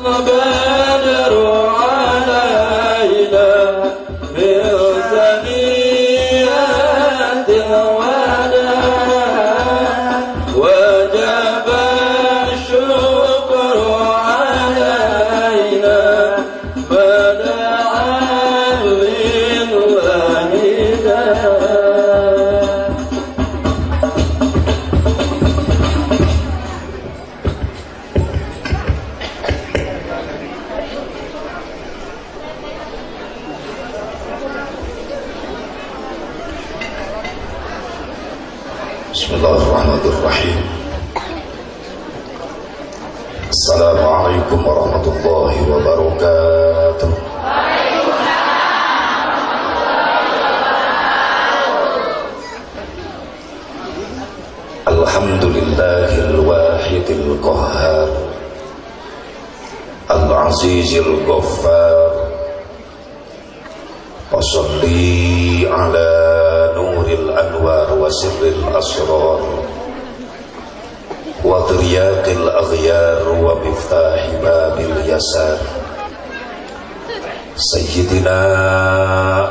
My. العزيز الغفار. وصلي على نور الأنوار وسر الأسرار. وضرياق الأغيار ومفتاح باب اليسار. سيدنا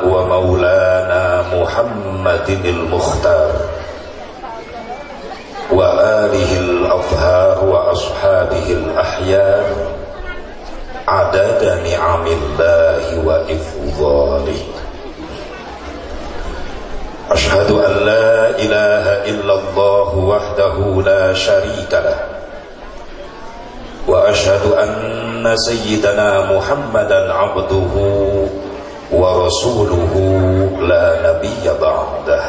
ومولانا محمد المختار. وآله الأطهار وأصحابه الأحيار. عدد نعم الله وإفضاله. أشهد أن لا إله إلا الله وحده لا شريك له. وأشهد أن سيدنا محمدا عبده ورسوله لا نبي بعده.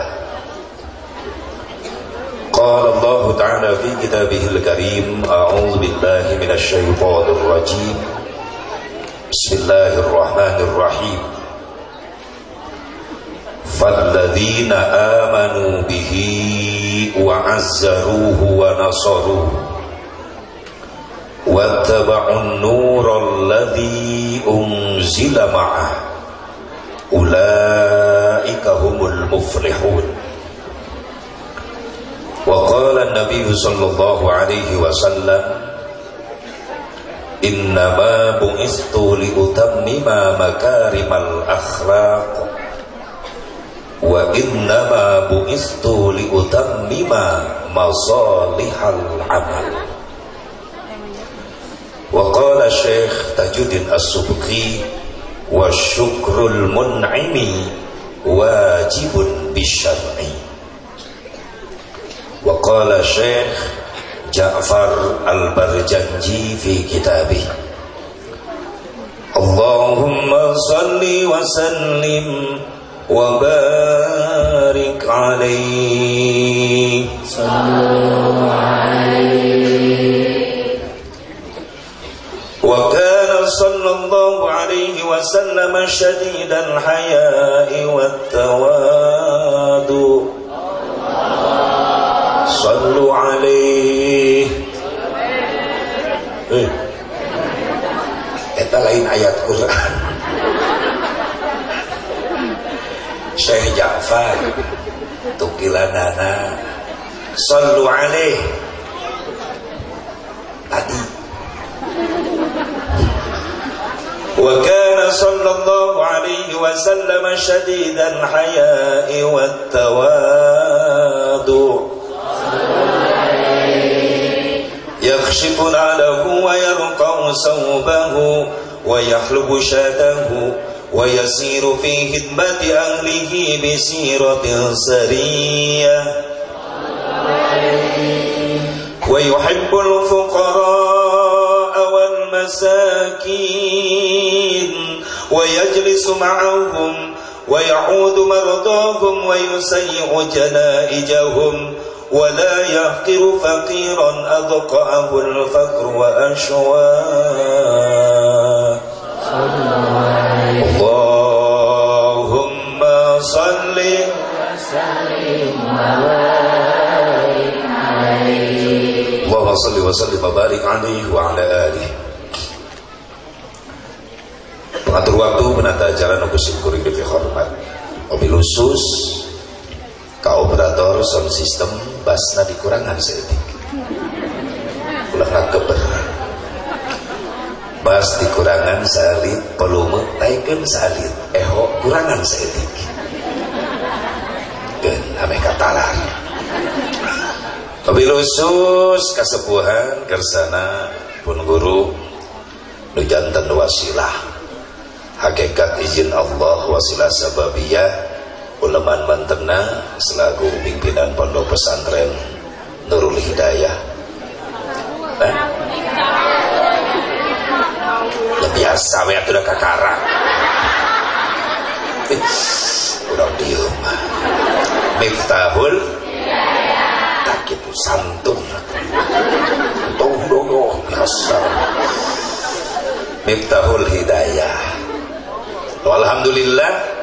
قال الله تعالى في كتابه الكريم أعوذ بالله من الشيطان الرجيم. بسم الله الرحمن الرحيم. فالذين آمنوا به وعزروه ونصروه واتبعوا النور الذي أنزل معه أولئك هم المفلحون. وقال النبي صلى الله عليه وسلم innama bu'istu liutammima makarimal akhlaq. Wa innama bu'istu liutammima masalihal amal. Wa qala syekh tajuddin as-subki wa syukrul mun'imi wajibun bisyar'i. Wa qala syekh Ja'far al-Barjanji fi kitabih. اللهم صل وسلم وبارك عليه. صلوا عليه وكان صلى الله عليه وسلم شديد الحياء والتواضع. صلوا عليه. إيه؟ Eta lain ayat Quran Syekh Ja'far Tukilanana Sallu alaih Tadi وكان صلى الله عليه وسلم شديد الحياء والتواضع يكشف نعله ويرقع ثوبه ويحلب شاته ويسير في خدمة أهله بسيرة سرية. ويحب الفقراء والمساكين ويجلس معهم ويعود مرضاهم ويسيع جنائجهم ولا يحقر فقيرا أبقعه الفقر وأشوى اللهم صل وسلم وبارك عليه اللهم صل وسلم وبارك عليه وعلى آله Pengatur waktu penata acara nukus syukur ini dihormat Mobil khusus operator sound system basna dikurangan seetik ulah ngakeber bas dikurangan salit volume naikkan salit eho kurangan sedikit. dan ame katalan tapi khusus kesepuhan kersana pun guru nujantan wasilah. Hakikat izin Allah wasilah sababiyah ulaman mantena selaku pimpinan pondok pesantren Nurul Hidayah. Eh? ya biasa ya sudah kakara udah diem miftahul tak itu santun. Tuh dong biasa. Miftahul hidayah. Alhamdulillah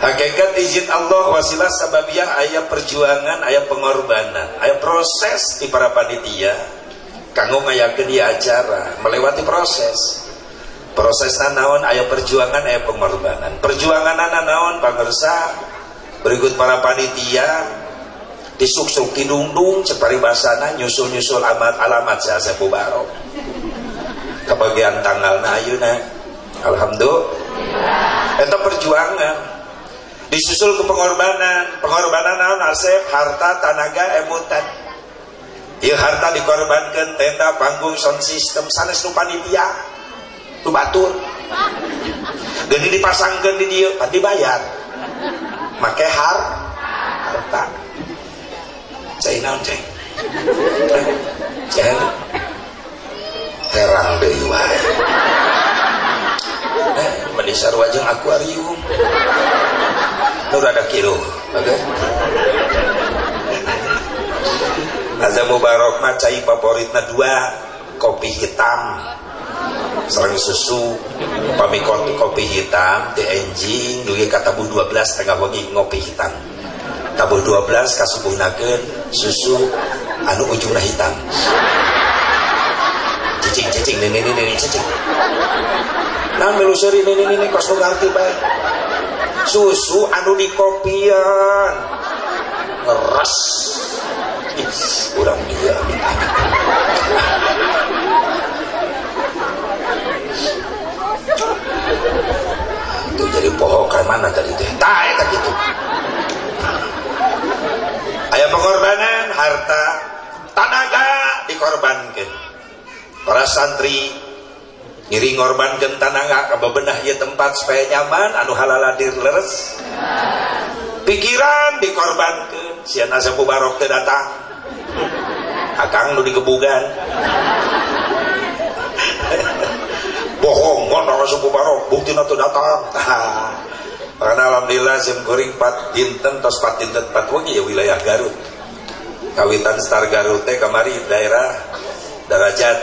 hakikat izin Allah wasilah sababiyah ayat perjuangan ayat pengorbanan ayat proses di para panitia. Kanggo ngayakeun di acara melewati proses. Proses naon ayat perjuangan ayat pengorbanan. Perjuangan naon pangersa berikut para panitia disuksuk tidungdung cepari basana nyusul-nyusul amat alamat saya sepuh barok kebagian tanggal na alhamdulillah. Itu perjuangan disusul ke pengorbanan pengorbanan naon asep harta tenaga emutan Ieu harta dikorbankan tenda panggung sound system sanes nu panitia nu batur. Geni dipasangkan di dia pan dibayar make har harta. Cai naon cai? Cai herang deui wae. Eh mendisar wajeng akuarium nu rada kieu oke. Okay? Azam Mubarak mah cai favoritna dua kopi hitam serang susu pami kopi, hitam di enjing dugi ka tabuh 12 tengah wengi ngopi hitam. Tabuh 12 kasubuhnakeun susu anu ujungna hitam. Cicing cicing ini ini ini cicing. Nah melusuri ini ini ini kos ngerti baik susu anu dikopian ngeres. Kurang dia. Itu jadi pohokan mana tadi teh? Tak eta gitu aya pengorbanan harta tenaga dikorbankan para santri ngiri ngorbankan tenaga ke bebenah ya tempat supaya nyaman anu halaladir leres pikiran dikorbankan sian asapu barok teh datang. Akang nu dikebugan bohong motor suku barok. Bukti tuh datang. Karena alhamdulillah sim kuring pat dinten tos pat dinten pat wengi ya wilayah Garut. Kawitan star Garut teh kamari daerah darajat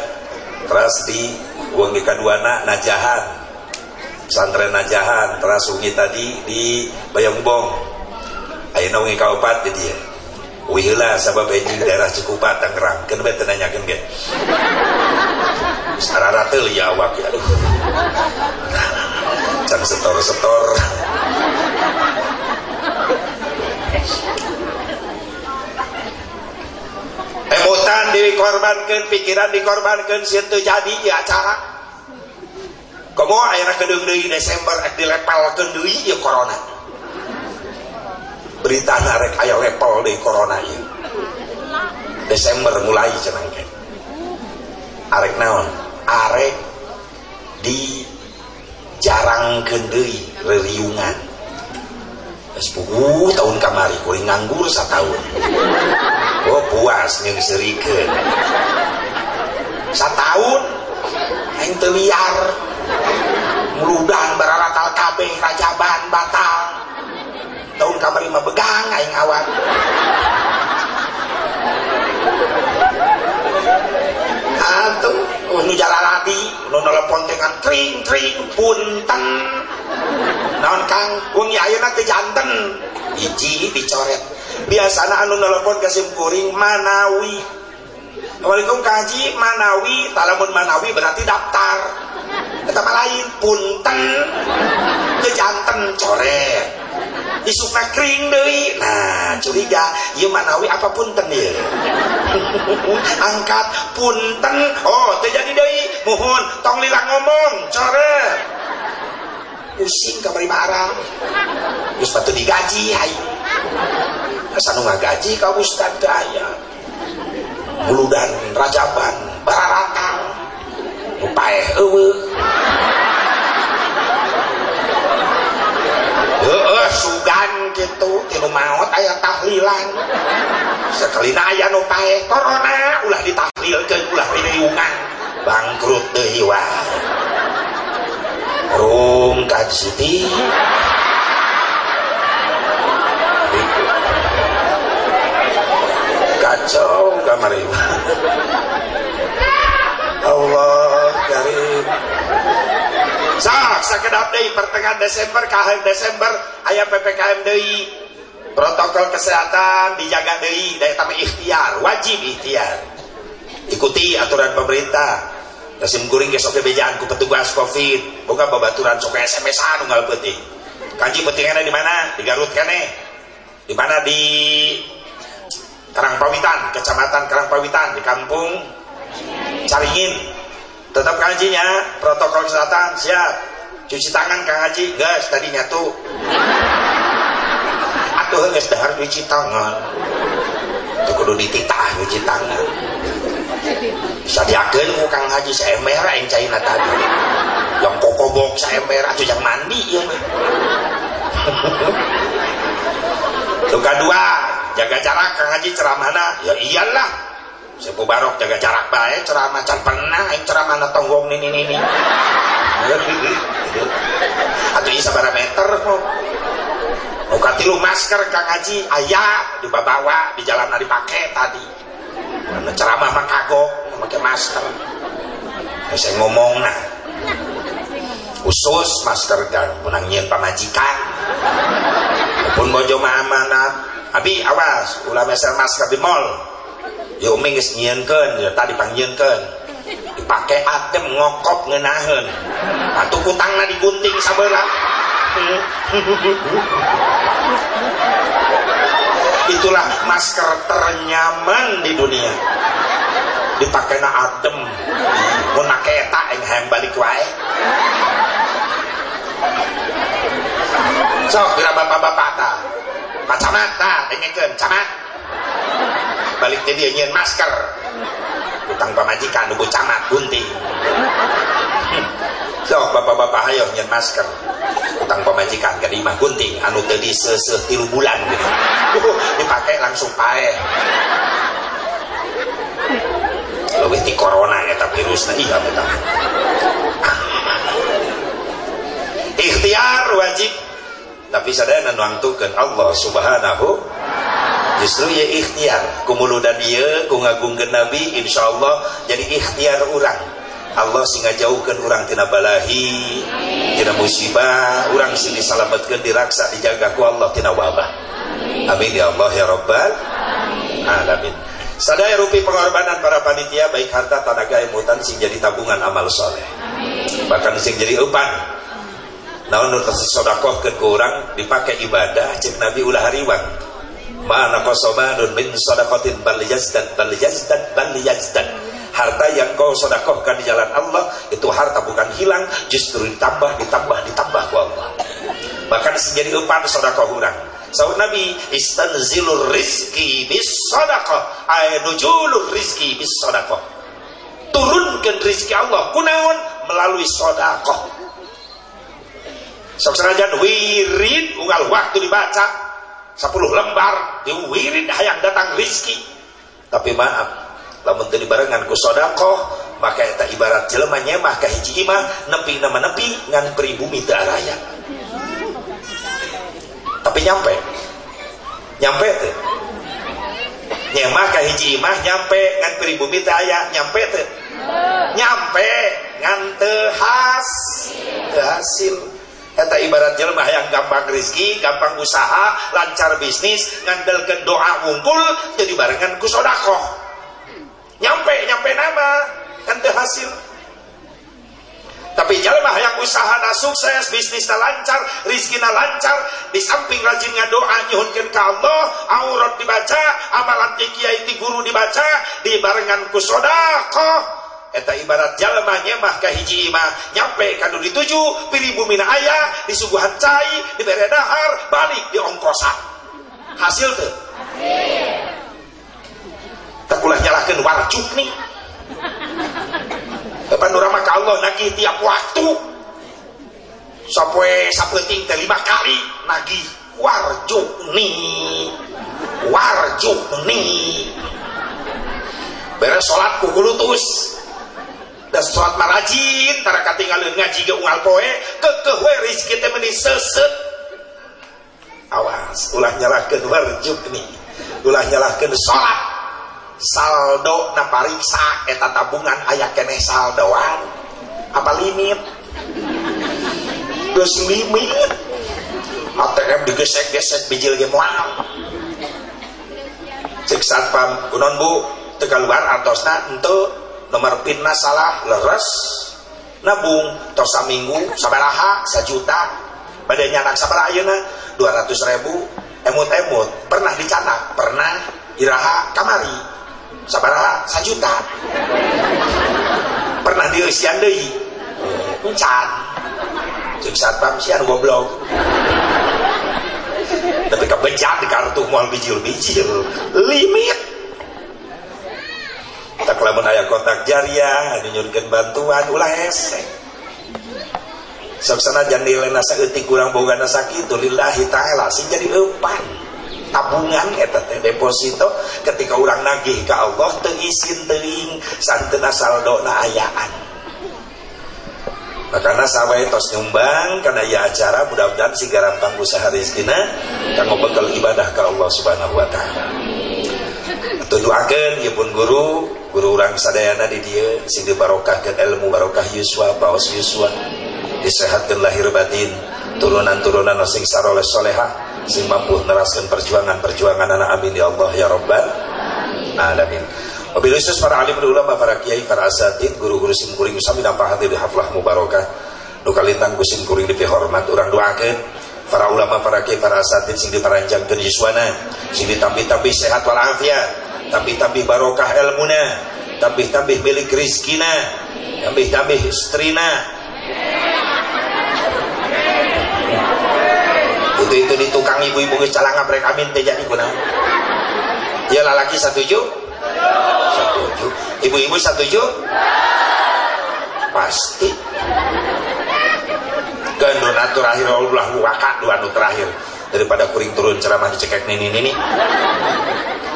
teras di wengi kaduana Najahan. Pesantren Najahan teras wengi tadi di Bayongbong. Ayeuna wengi kaopat jadi ya Wihila sabab ini daerah Cikupa Tangerang. Kan bete nanyakeun ge? Sarara teu ya awak ya. Aduh. Setor-setor emotan dikorbankan pikiran dikorbankan situ jadi ya acara. Komo akhirnya kedeng deui Desember ek dilepalkeun deui ya corona. Berita narek aya level di corona ieu Desember mulai cenah arek naon? Arek di jarang kendui reliungan sepuluh tahun kamari kuring nganggur setahun oh puas nyengsirikeun setahun yang teliar. Meludan beraratal kabeh rajaban batal. Tahun kamari mah begang aing awak. Atuh nu jalaladi nu nelpon teh kan tring tring punten naon kang? Wengi ayeuna teh janten. Hiji dicoret. Biasana anu nelpon ka sim kuring manawi Assalamualaikum kaji manawi talamun manawi berarti daftar. Kata lain punten. Teu janten coret. Isukna kering deui. Nah curiga. Ieu manawi apa punten ieu angkat punten. Oh terjadi deui. Mohon tong lila ngomong coret. Pusing kamari barang geus batu digaji hai. Asa nu ngagaji ka ustad daya buludan rajaban bararatang upaeh eueuh Heeh, sugan gitu, tilu maut aya tahlilan. Sekali aya nu paeh corona ulah ditahlilkeun ulah diriungan. Bangkrut deui wae. Rum kaji Kacau kamar ibu. Allah karim. Sak sakedap deui pertengahan Desember ka Desember aya PPKM deui protokol kesehatan dijaga deui daya tambah ikhtiar wajib ikhtiar. Ikuti aturan pemerintah. Nasim guring geus oke bejaan ku petugas Covid. Bukan babaturan sok SMS anu ngalpeuting kanji pentingnya di mana? Di Garut kene. Di mana? Di Karangpawitan kecamatan Karangpawitan di kampung Caringin. Tetap kajinya protokol kesehatan siap. Cuci tangan kang haji. Gas tadi nyatu. Atuh gas dahar cuci tangan. Itu kudu dititah cuci tangan. Bisa diagen ku kang haji saya yang caina tadi yang kokobok saya merah tuh yang mandi ya Tuh kedua jaga jarak kang haji ceramahna. Ya iyalah. Sepu barok jaga jarak baik ceramah can pernah yang ceramah na tonggong ini ini ini atau isa bara meter kok. Muka tilu masker kang haji. Ayah dibawa di jalan dipakai tadi. Mana ceramah mah kagok pakai masker. Saya ngomong nah khusus masker dan menangin pamajikan. Pun bojo amanat abi awas. Meser masker di mall umi geus nyieunkeun ya tadi pangnyeunkeun dipakai adem ngokop ngeunaheun atuh kutangna digunting sabeula itulah masker ternyaman di dunia. Dipakai na adem mau naketa yang hayang balik wae. Sok bila bapak-bapak ta kacamata dengekeun camat. Balik jadi nyian masker. Utang pamajikan nunggu camat gunting so bapak-bapak ayo nyian masker. Utang pemajikan ke lima gunting anu tadi sese tilu bulan gitu. Dipakai langsung pae. Lebih di corona ya tapi virusnya. Iya betul. Ikhtiar wajib tapi sadaya nuangtukeun Allah subhanahu. Justru ya ikhtiar. Kumulu dan dia ku ngagungkeun nabi insyaallah jadi ikhtiar orang Allah singa jauhkan orang tina balahi tina musibah orang sing disalamatkeun diraksa dijaga ku Allah tina wabah. Amin ya Allah ya rabbal alamin. Sadaya rupi pengorbanan para panitia baik harta tenaga emutan sing jadi tabungan amal soleh. Bahkan sing jadi upan naon nu sodakoh ke kurang dipakai ibadah cek nabi ulah hariwang mana kosomanun min sodakotin bal yazdad bal yazdad bal yazdad harta yang kau sodakohkan di jalan Allah itu harta bukan hilang justru ditambah ditambah ditambah ku Allah. Bahkan menjadi umpan sodakoh orang Saud Nabi istanzilur rizki bis sodakoh. Ayatujulur rizki bis sodakoh. Turunkan rizki Allah. Kunaon melalui sodakoh sok serajan wirid unggal waktu dibaca. 10 lembar diwirid hayang datang rizki. Tapi maaf lamun teu dibarengan ku sedekah maka eta ibarat jelema nyemah ka hiji imah nepi nama nepi ngan pribumi teu araya. Tapi nyampe. Nyampe teu. Nyemah ka hiji imah nyampe ngan pribumi teu aya nyampe teu. Nyampe ngan teu has teu hasil Eta ibarat jelma yang gampang rezeki, gampang usaha, lancar bisnis, ngandalkan doa wungkul, jadi barengan ku sodako. Nyampe, nyampe nama, kan hasil. Tapi jalma yang usaha sukses bisnisnya lancar rizkina lancar di samping rajin ngadoa nyuhunkeun ka Allah aurat dibaca amalan ti kiai ti guru dibaca dibarengan ku sedekah eta ibarat jalma nyemah ka hiji imah nyampe kanu dituju pilih bumi na ayah disuguhan cai dibere dahar balik di ongkosan. Hasil tuh tak ulah nyalahkan warjuk nih. Depan urama ka Allah nagih tiap waktu. Sampai sapeting teh lima kali nagih warjuk nih. Warjuk nih. Beres sholat kukulutus dan sholat marajin tara katinggalin ngaji ke ungal poe seset awas ulah nyalahkeun warjuk nih. Ulah nyalahkeun sholat. Saldo na pariksa eta tabungan aya keneh saldoan. Apa limit? Geus limit. ATM digesek-gesek bijil ge moal cek satpam kunon bu. Tegal luar atosna ente nomor pinna salah leres. Nabung tosa minggu sabaraha sajuta badannya anak sabaraha ayeuna 200 ribu. Emut-emut. Pernah dicatat pernah. Iraha kamari. Sabaraha sajuta pernah dieusian deui encan cek satpam sian goblok. Tapi kebejat di kartu moal bijil-bijil limit tak lamun aya kontak jariah nyurkeun bantuan ulah hese sok sanajan nilai saeutik kurang boga sakitu lillahi taala sing jadi eupan tabungan eta deposito ketika orang nagih ke Allah teu isin teuing santeuna saldona ayaan. Makanya sawae tos nyumbang karena ya acara mudah-mudahan si gampang usaha rezekina kanggo bekal ibadah ke Allah Subhanahu wa taala tuduhaken ya pun guru guru orang sadayana di dia sing dibarokahkan ilmu barokah yuswa bawas yuswa. Disehatkan lahir batin turunan-turunan sing saroleh soleha sing mampu neraskan perjuangan-perjuangan anak amin ya Allah ya Rabbal alamin. Wabil khusus para alim ulama, para kiai, para asatid, guru-guru sim kuring sami nampak hati di haflah mubarakah. Nukalintang kusim kuring di hormat orang doakan. Para ulama, para kiai, para asatid sing diparanjangkeun yuswana, sing ditampi-tampi sehat walafiat tambih-tambih barokah ilmuna. Tambih-tambih milik rizkina. Tambih-tambih istrina. Itu itu di tukang ibu-ibu geus calang ngaprek amin teh jadi kunaon ya lalaki setuju setuju ibu-ibu setuju pasti. Kan dua terakhir Allah waka dua terakhir daripada kuring turun ceramah dicekek nini nini.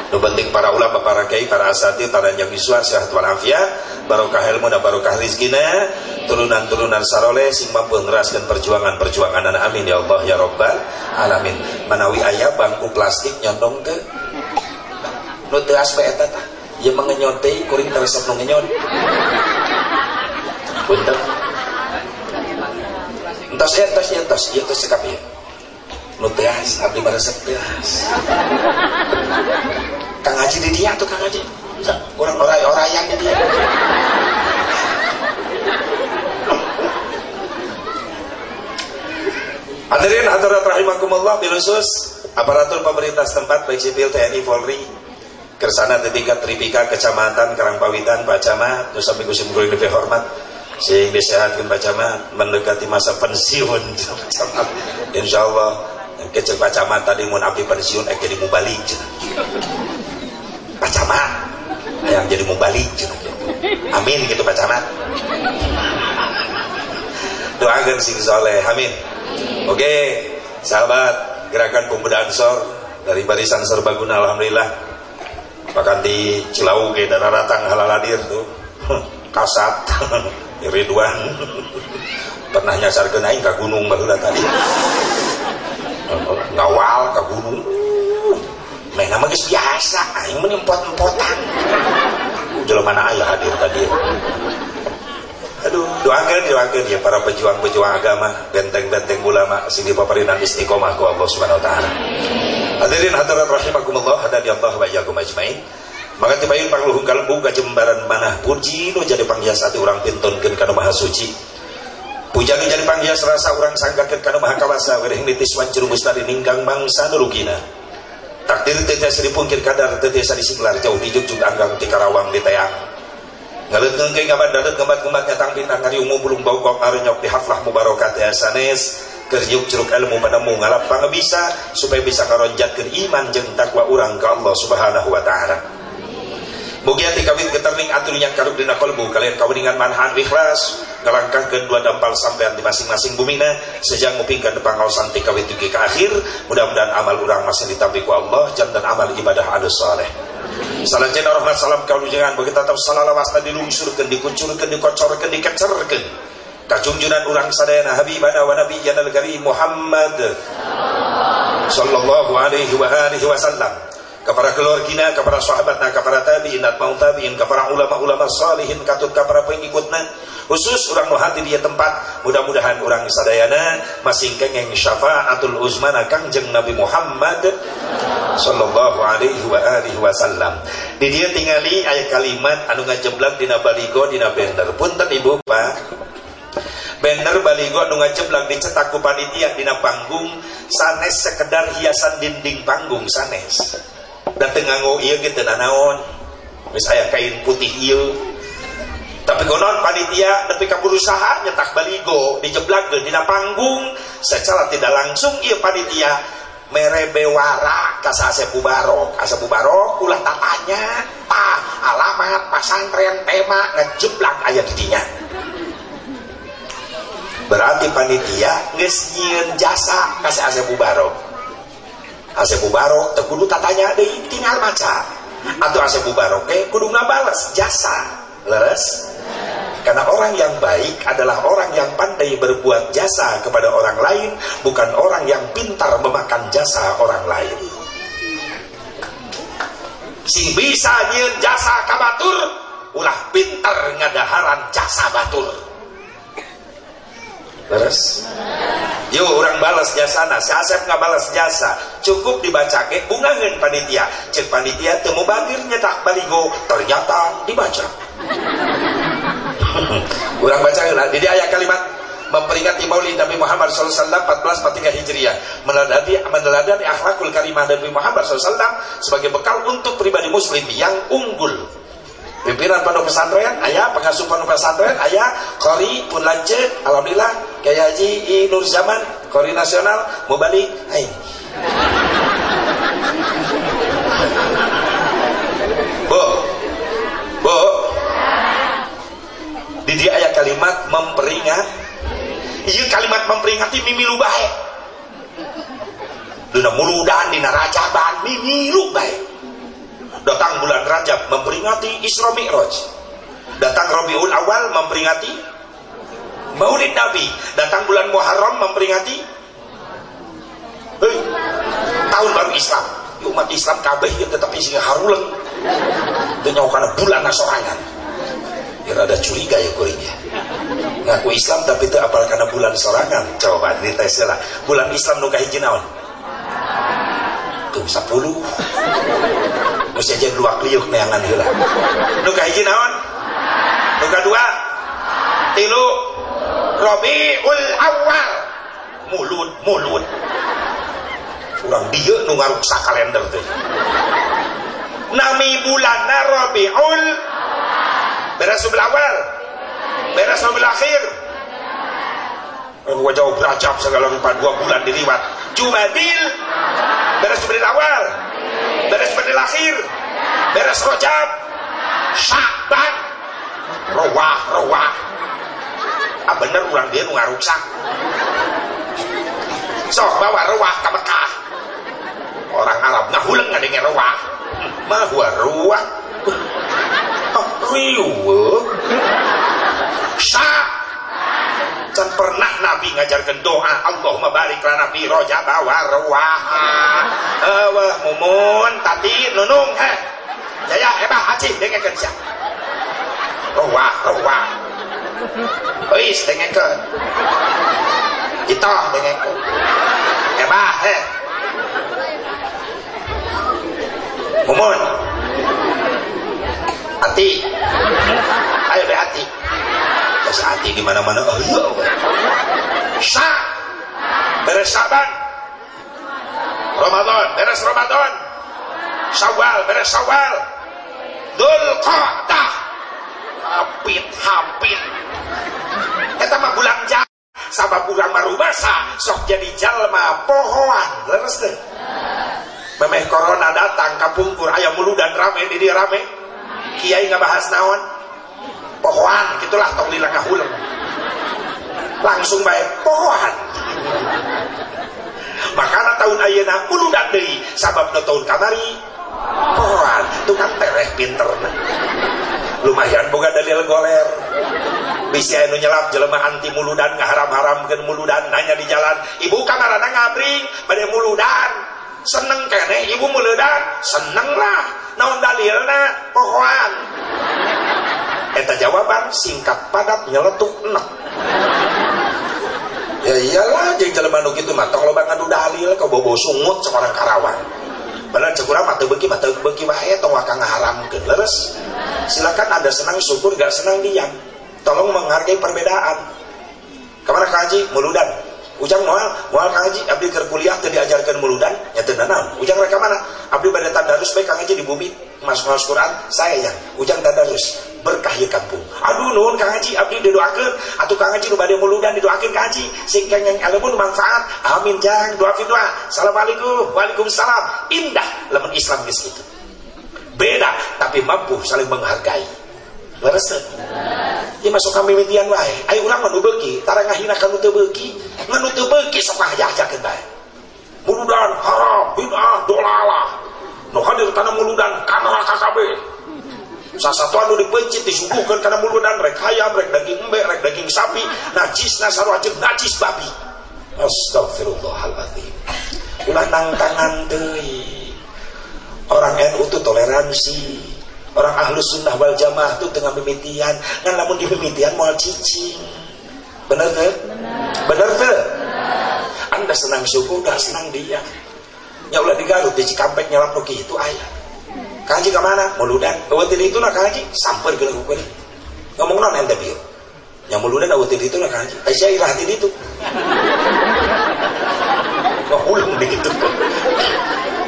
Nu penting para ulama para kiai para asati yang biswa sehat walafiat. Barokah ilmu dan barokah rizkina turunan-turunan sarole sing mampu ngeraskan perjuangan-perjuangan anak amin ya Allah ya Rabbal alamin. Manawi ayah bangku plastik nyondong ke. Nu teu aspe eta tah? Ye mangenyon teh kuring teu resep nu ngenyon punten. Entos ya entos ya entos. Ieu teh sekap ya nu teu abdi resep teu Kang Haji di dia tuh Kang Haji. Kurang orang-orang yang di dia. Hadirin hadirat rahimakumullah bilusus aparatur pemerintah setempat baik sipil TNI Polri. Kersana tingkat Tripika Kecamatan Karangpawitan Pak Camat. Nusa Minggu Simkuling lebih hormat. Sehingga disehatkan Pak Camat mendekati masa pensiun. Insya Allah kecil Pak Camat tadi mau abdi pensiun eh jadi mau balik Pak Camat yang jadi mau balik amin gitu Pak Camat doakan sing soleh amin. Oke sahabat gerakan pemuda ansor dari barisan serbaguna alhamdulillah. Bahkan di Cilau ke dan ratang halaladir tuh. Kasat Ridwan. Pernah nyasar ke naik ke gunung baru tadi ngawal ke gunung Meh nama biasa, aing mah empot-empotan. Jelema mana aya hadir tadi. Aduh, doakan doakan ya para pejuang-pejuang agama, benteng-benteng ulama sing dipaparinan istiqomah ku Allah Subhanahu wa taala. Hadirin hadirat rahimakumullah, hadani Allah wa iyyakum ajmain. Maka tibayun pangluhung kalembung kajembaran manah puji nu jadi panghias ati urang pintunkeun kana maha suci. Pujan jadi panggias rasa orang sangkakeun kana maha kawasa wereh nitis wancur bestari ninggang mangsa nurugina. Takdir tetes dipungkir kadar tetes disinglar jauh di jugjug anggang ti karawang di tayang. Ngalut ngengke ngabat dadet ngebat ngebat nyatang bintang ngari umum bulung bau kok arenyok di haflah mubarokat ya sanes kerjuk curug ilmu padamu ngalap bisa supaya bisa karonjatkeun iman jeung takwa urang ka Allah Subhanahu wa taala. Mugi hati kawin keterning atur yang karuk dina kolbu. Kalian dengan manhan ikhlas. Ngelangkah kedua dampal sampean di masing-masing bumina sejak depan kawasan kawin tuki ke akhir mudah-mudahan amal orang masih ditampi ku Allah jam dan amal ibadah adus saleh. Salam jena rahmat salam kau jangan begitu tetap salah wasta dilungsurkan dikucurkan dikocorkan dikecerkan. Kajungjunan orang sadayana habibana wa nabiyyana al-karim Muhammad sallallahu alaihi wa alihi wasallam kepada keluarga kepada sahabatnya kepada tabiin dan mau tabiin kepada ulama-ulama salihin katut kepada pengikutnya khusus orang nu hati dia tempat. Mudah-mudahan orang sadayana masih kengeng syafaatul uzmana kangjeng Nabi Muhammad sallallahu alaihi wa alihi wasallam. Di dia tinggali ayat kalimat anu ngajeblak dina baligo dina bender. Punten ibu pak. Banner baligo anu ngajeblak dicetak ku panitia dina panggung sanes sekedar hiasan dinding panggung sanes dateng nganggo iya gitu naon. Misalnya kain putih iya. Tapi konon panitia tapi berusaha nyetak baligo dijeblak di panggung. Secara tidak langsung iya panitia merebewara kasa asepu barok asepu barok ulah tatanya. Pa alamat pasantren tema ngejeblak ayat didinya. Berarti panitia ngesnyin jasa kasih asepu barok Asep Bubaro kudu tatanya deh tinggal maca. Atau Asep Bubaro ke kudu ngabales jasa. Leres? Karena orang yang baik adalah orang yang pandai berbuat jasa kepada orang lain bukan orang yang pintar memakan jasa orang lain. Sing bisa nyian jasa kabatur ulah pintar ngadaharan jasa batur Leres? Yuk orang balas jasa nah si Asep nggak balas jasa. Cukup dibaca ke bungangan panitia. Cek panitia temu bagir nyetak baligo ternyata dibaca. Orang baca lah di ayat kalimat memperingati maulid Nabi Muhammad SAW 1443 Hijriah. Meneladani meneladani akhlakul karimah Nabi Muhammad SAW sebagai bekal untuk pribadi muslim yang unggul pimpinan pondok pesantren ayah pengasuh pondok pesantren ayah kori pun lanjut alhamdulillah kayak haji nur zaman kori nasional mau balik hai. Bu bu. Di dia ayat kalimat memperingat iya kalimat memperingati mimi lu baik dina muludan dina rajaban mimi lu baik datang bulan Rajab memperingati Isra Mi'raj. Datang Rabiul Awal memperingati Maulid Nabi. Datang bulan Muharram memperingati hey, tahun baru Islam. Umat Islam kabeh ya tetapi sih haruleng. Itu nyawa karena bulan nasorangan. Ya ada curiga ya kurinya ngaku Islam tapi itu apal karena bulan sorangan coba dites lah. Bulan Islam nuka hiji naon tuh 10 Mesti aja dua kliuk neangan heula. Nu kahiji naon? Nu kadua? Tilu Rabiul Awal. Mulut, mulut. Urang dia nu ngaruksa kalender teh. Nami bulan Rabiul Beres sebelah awal. Beres sebelah akhir. Gua jauh beracap segala rupa dua bulan diriwat. Jumadil. Beres sebelah awal. Beres pada lahir. Beres rojab. Syakban. Rawah rawah ah bener ulang dia ngaruksak sok bawa rawah ke Mekah. Orang Arab ngahuleng ngadengin rawah mah gua rawah oh, riuh syak can pernah Nabi ngajarkan doa Allahumma bariklah Nabi roja bawa ruaha wah mumun tadi nunung heh. Jaya hebah haji kerja ruah ruah Ois dengan ke kita dengan ke hebah heh. Mumun. Hati deh hati di mana-mana. Oh iya sa beres saban Ramadan. Beres Ramadan. Syawal. Beres Syawal. Dul Qadah hapit hapit kita mah bulan jam sabab bulan marubasa. Sok jadi jalma pohoan. Leres deh. Memeh corona datang kapungkur. Ayam mulu dan rame di dia rame. Kiai nggak bahas naon pohoan gitulah tong lila ngahuleng. Langsung baik pohoan. Makanya tahun ayana mulu dan deui sabab no tahun kamari pohoan. Tukang tereh pinter lumayan boga dalil goler. Bisa anu nyelap jelema anti muludan ngaharam-haramkeun muludan nanya di jalan ibu kamarana ngabring? Bade muludan. Seneng kene ibu muludan. Seneng lah naon dalilna? Pohoan eta jawaban singkat padat nyeletuk enak ya iyalah jeung jelema nu kitu mah tong loba ngadu dalil ka bobo sungut seorang Karawang Padahal cekura mata beki mata beki wae tong wakang ngaharamkeun. Leres. Silakan ada senang syukur gak senang diam. Tolong menghargai perbedaan. Ke mana kaji muludan. Ujang mual mual kaji abdi ke kuliah tadi diajarkan muludan? Ya tenang ujang mereka mana abdi pada tadarus baik kang di bumi masuk Quran saya yang ujang tadarus berkah ya kampung. Aduh nuhun kang haji abdi didoakeun. Atuh kang haji nu bade muludan didoakeun ka haji sing kengeng alemun manfaat. Amin jang doa fi doa. Assalamualaikum waalaikumsalam. Indah lamun Islam geus kitu beda tapi mampu saling menghargai. Leres ya masuk kami mimitian wae. Ayo urang mah nu beuki tara ngahina ka nu teu beuki. Nganu teu beuki sok bae. Muludan haram bid'ah dolalah nu hadir tanah muludan kana KKB sasatu anu dipencit disuguhkan karena muludan rek hayam rek daging embe rek daging sapi najis nasaruajeun najis babi. Astagfirullahaladzim ulah nangtangan deui. Orang NU itu toleransi. Orang ahlus sunnah wal jamaah itu tengah mimitian kan namun di mimitian mau cicing. Bener ke? bener. Ke? anda senang suku udah senang dia ya ulah di Garut di Cikampek nyelap rugi itu ayah kaji ke mana? muludan awatin itu nak kaji. Sampai ke lagu ngomong non ente biar yang muludan awatin itu nak kaji. Aisyah irah hati itu. Kok ulang begitu?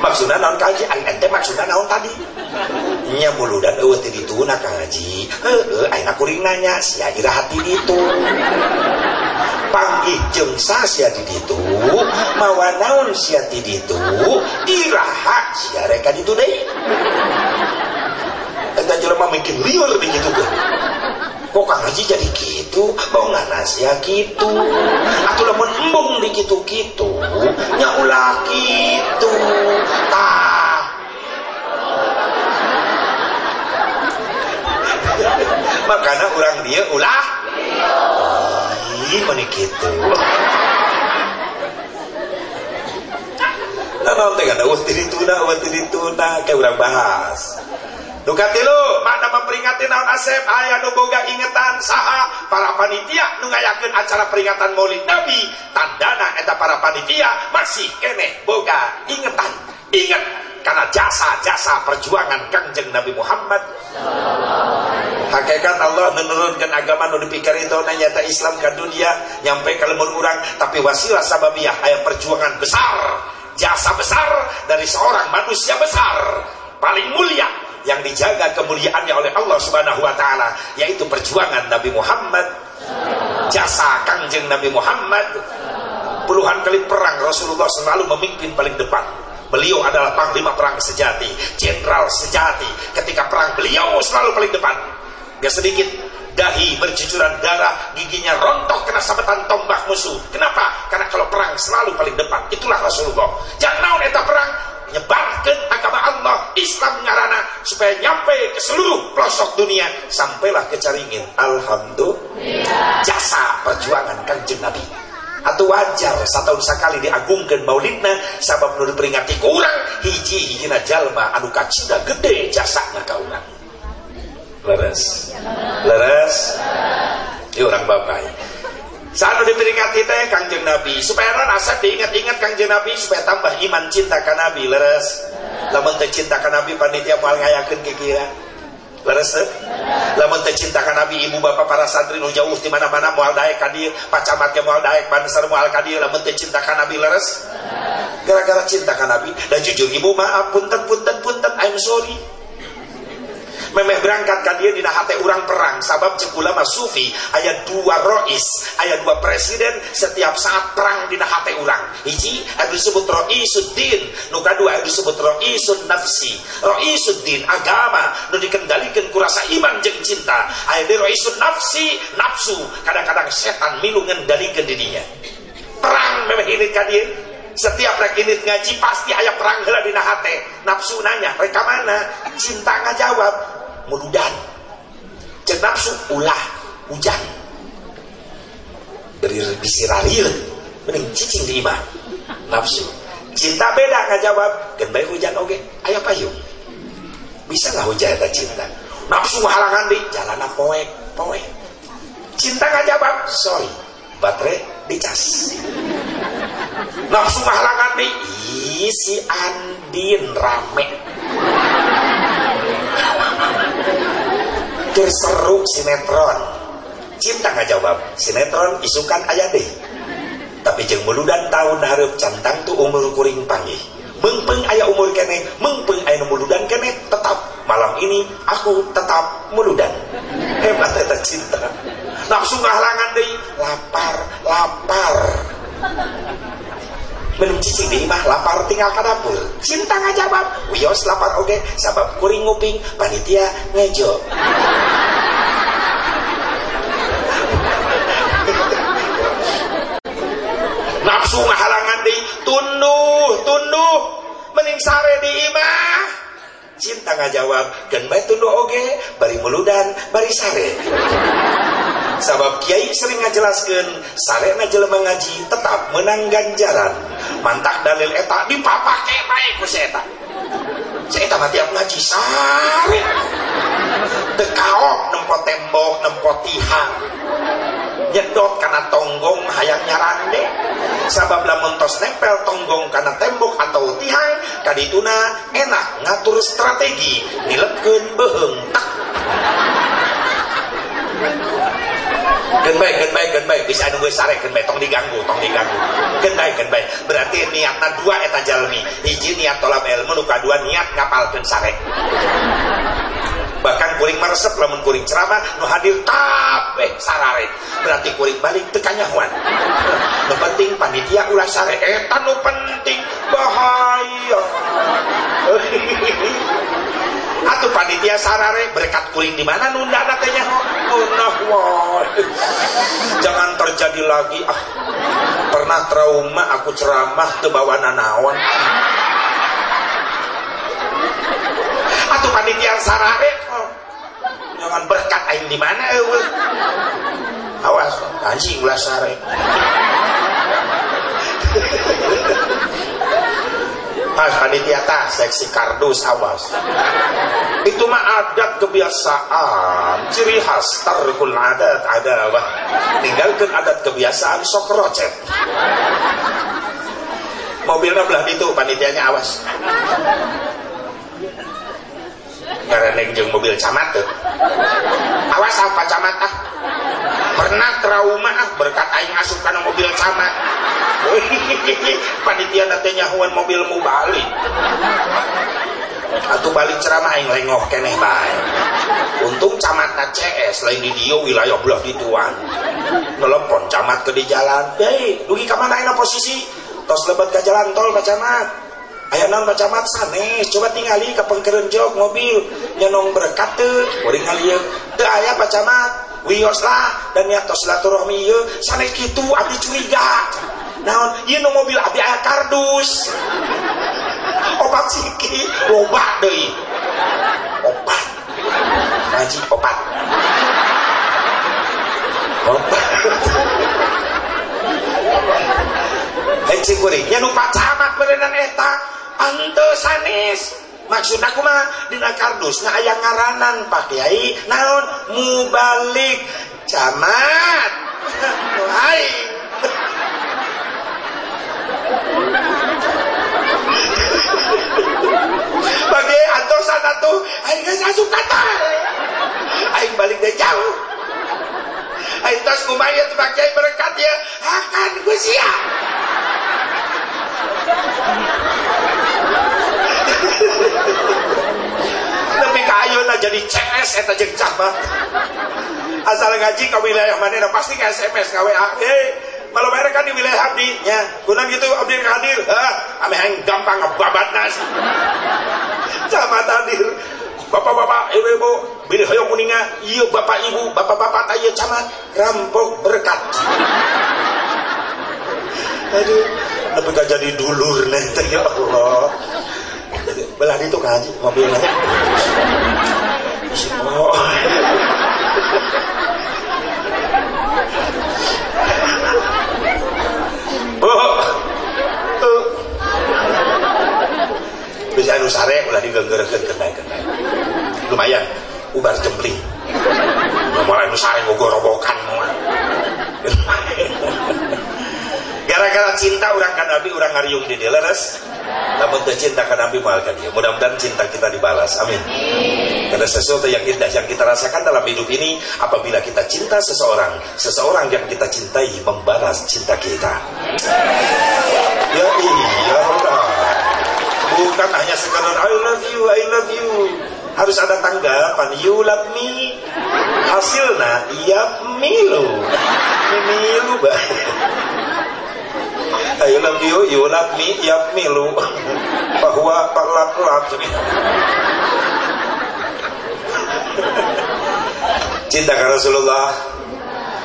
Maksudnya naon kaji? Ente maksudnya naon tadi? Nya muludan eueuh ti ditu na kaji. Heeh ayeuna kuring nanya. Sia ira hati ditu panggih jeung sia di ditu mawa naon sia ti ditu iraha sia rek ka ditu deui eta jelema mikir liur di kitu kok Kang Haji jadi gitu? Mau ngana sia gitu? Atau lamun embung di gitu gitu nya ulah gitu tah makanya orang dia ulah ih mana gitu? Nah nanti ada waktu dituna waktu dituna kayak orang bahas. Duka tilu mana memperingati naon asep. Ayah nu boga ingetan saha. Para panitia nu ngayakeun acara peringatan Maulid Nabi. Tandana eta para panitia masih kene boga ingetan. Ingat karena jasa-jasa perjuangan kangjeng Nabi Muhammad hakikat Allah menurunkan agama nu dipikir itu nyata Islam ke dunia nyampe ke lemur urang. Tapi wasilah sababiyah ayat perjuangan besar jasa besar dari seorang manusia besar paling mulia yang dijaga kemuliaannya oleh Allah Subhanahu wa taala yaitu perjuangan Nabi Muhammad. Jasa kangjeng Nabi Muhammad. Puluhan kali perang Rasulullah selalu memimpin paling depan. Beliau adalah panglima perang sejati jenderal sejati. Ketika perang beliau selalu paling depan gak sedikit. Dahi bercucuran darah giginya rontok kena sabetan tombak musuh. Kenapa? karena kalau perang selalu paling depan. Itulah Rasulullah. Jangan naon eta perang? Nyebarkan agama Allah Islam ngarana supaya nyampe ke seluruh pelosok dunia. Sampailah ke caringin Alhamdulillah. Jasa perjuangan kanjeng Nabi. Atau wajar satu tahun sekali diagungkan maulidna sabab nu diperingati kurang hiji hijina jalma anu kacida gede jasanya ka urang leres. Leres. Ini orang bapak saat diperingati teh kangjeng Nabi. Supaya non asap diingat-ingat kangjeng Nabi supaya tambah iman cinta ke Nabi. Leres. Lamun teh cinta ke Nabi panitia paling ngayakeun kikira leres lamun teu cinta ka nabi ibu bapak para santri nu jauh di mana-mana moal daek ka dieu pacamat ke moal daek banser moal ka dieu lamun ka nabi leres? Gara-gara cinta ka nabi. Dan jujur ibu maaf punten punten punten I'm sorry memeh berangkat kan dia dina hati orang perang. Sabab cekulama sufi ayat dua rois ayat dua presiden setiap saat perang dina hati orang hiji ada disebut roisuddin. Nuka dua ada disebut roisun nafsi roisuddin agama. Nu dikendalikan kurasa iman jeng cinta. Ayat roisun nafsi nafsu. Kadang-kadang setan milu ngendalikan dirinya. Perang memeh ini kan dia setiap rek ini ngaji pasti ayah perang heula dina hate nafsu nanya mereka mana? Cinta ngajawab meludan cek nafsu ulah hujan. Dari bisi mending cicing di imah. Nafsu. Cinta beda nggak jawab baik hujan okay. ayah payung. Bisa nggak hujan ada cinta. Nafsu halangan di jalan poek poek. Cinta nggak jawab sorry baterai dicas nafsu halangan di si Andin rame. Ker seru sinetron. Cinta nggak jawab. Sinetron isukan ayah deh. Tapi jeng muludan tahun harap cantang tuh umur kuring panggih. Mengpeng ayah umur kene mengpeng ayah muludan kene tetap. Malam ini aku tetap muludan. Hebat eta cinta. Nafsu ngahalangan deh. Lapar lapar belum cici di mah lapar tinggal ke dapur cinta nggak jawab wios lapar oke. Okay. sabab kuring nguping panitia ngejo. Nafsu ngahalangan di tunduh tunduh. Mending sare di imah. Cinta nggak jawab dan baik tunduh oke. Okay. bari muludan bari sare sabab Kiai sering ngajelaskan sarena jelema ngaji tetap menang ganjaran. Mantak dalil eta dipapake baik ku eta. Saya eta mati aku ngaji sare dekaok nempo tembok nempo tihang nyedot karena tonggong hayang nyarande. Sabab lamun tos nempel tonggong karena tembok atau tihang kadituna enak ngatur strategi nilepkeun beheng tak Gen baik, gen baik, gen baik. Bisa nunggu sare gen baik, tong diganggu, tong diganggu. Gen baik, gen baik. Berarti niatnya dua eta jalmi. Hiji niat tolak ilmu, nuka dua niat ngapalkeun sare. Bahkan kuring meresep lamun kuring ceramah nu hadir kabeh sarare. Berarti kuring balik tekanya huan. Nu penting panitia ulah sare eta nu penting bahaya. Atuh panitia sarare berkat kuring di mana nunda natenya punah wah. Jangan terjadi lagi ah. Pernah trauma aku ceramah ke bawah nanawan atau panitia sarare oh. jangan berkat aing di mana eueuh. Awas anjing ulah sare Pas panitia tas seksi kardus awas. Itu mah adat kebiasaan ciri khas tarikul adat ada apa tinggalkan adat kebiasaan sok rocet. Mobilnya belah itu panitianya awas karena jeng mobil camat tuh. Awas apa camat ah. Pernah trauma ah berkat aing asup karena mobil camat. Panitia nantinya huan mobilmu balik. Atau balik ceramah yang lengok keneh baik untung camat CS lain di dia wilayah belah dituan nelpon camat ke di jalan hei dugi ke mana ini posisi? Tos lebat ke jalan tol pak camat ayah non pak camat sanes coba tinggali ke pengkeren jok mobil nyenong berkat kuring ngalieu ayah pak camat wios lah dan ya tos silaturahmi ieu sanes kitu abdi curiga. Naon ieu nu mobil abdi aya kardus. Obat siki loba deui obat. Ngaji obat. Obat. Hei kuring nya nu pacamat berenang eta Anto sanis maksud aku mah dina kardus nah aranan ngaranan pak kiai. Naon? Mubalik. Camat. Lain bagi Anto sana tuh aing geus asup kata aing balik deh jauh. Aing tos kumaha ya pakai berkat ya. Akan gue siap. Kayuna jadi CS eta jeung camat asal ngaji ke wilayah mana pasti ke SMS ke WA kalau mereka kan di wilayah abdi nya kunang gitu abdi hadir. Ha ame yang gampang ngebabat nas. Camat hadir bapak-bapak ibu-ibu bilih hoyong kuninga iya bapak ibu bapak-bapak ayo camat rampok berkat. Aduh tapi gak jadi dulur nanti ya Allah belah itu kaji mobilnya oh Oh. Oh. Bisa anu sare ulah digenggerekeun kenai-kenai. Lumayan ubar jempling. Mulai anu sare ngogorobokan Gara-gara cinta orang kan Nabi orang ngariung di dia leres. Namun cinta kan Nabi mahal kan dia. Mudah-mudahan cinta kita dibalas. Amin. Karena sesuatu yang indah yang kita rasakan dalam hidup ini apabila kita cinta seseorang, seseorang yang kita cintai membalas cinta kita. Ya iya Bukan hanya sekadar I love you, I love you. Harus ada tanggapan. You love me. Hasilnya, iya milu. Milu bah. I love you, you love me, iya milu. Bahwa pelak-pelak. cinta ke Rasulullah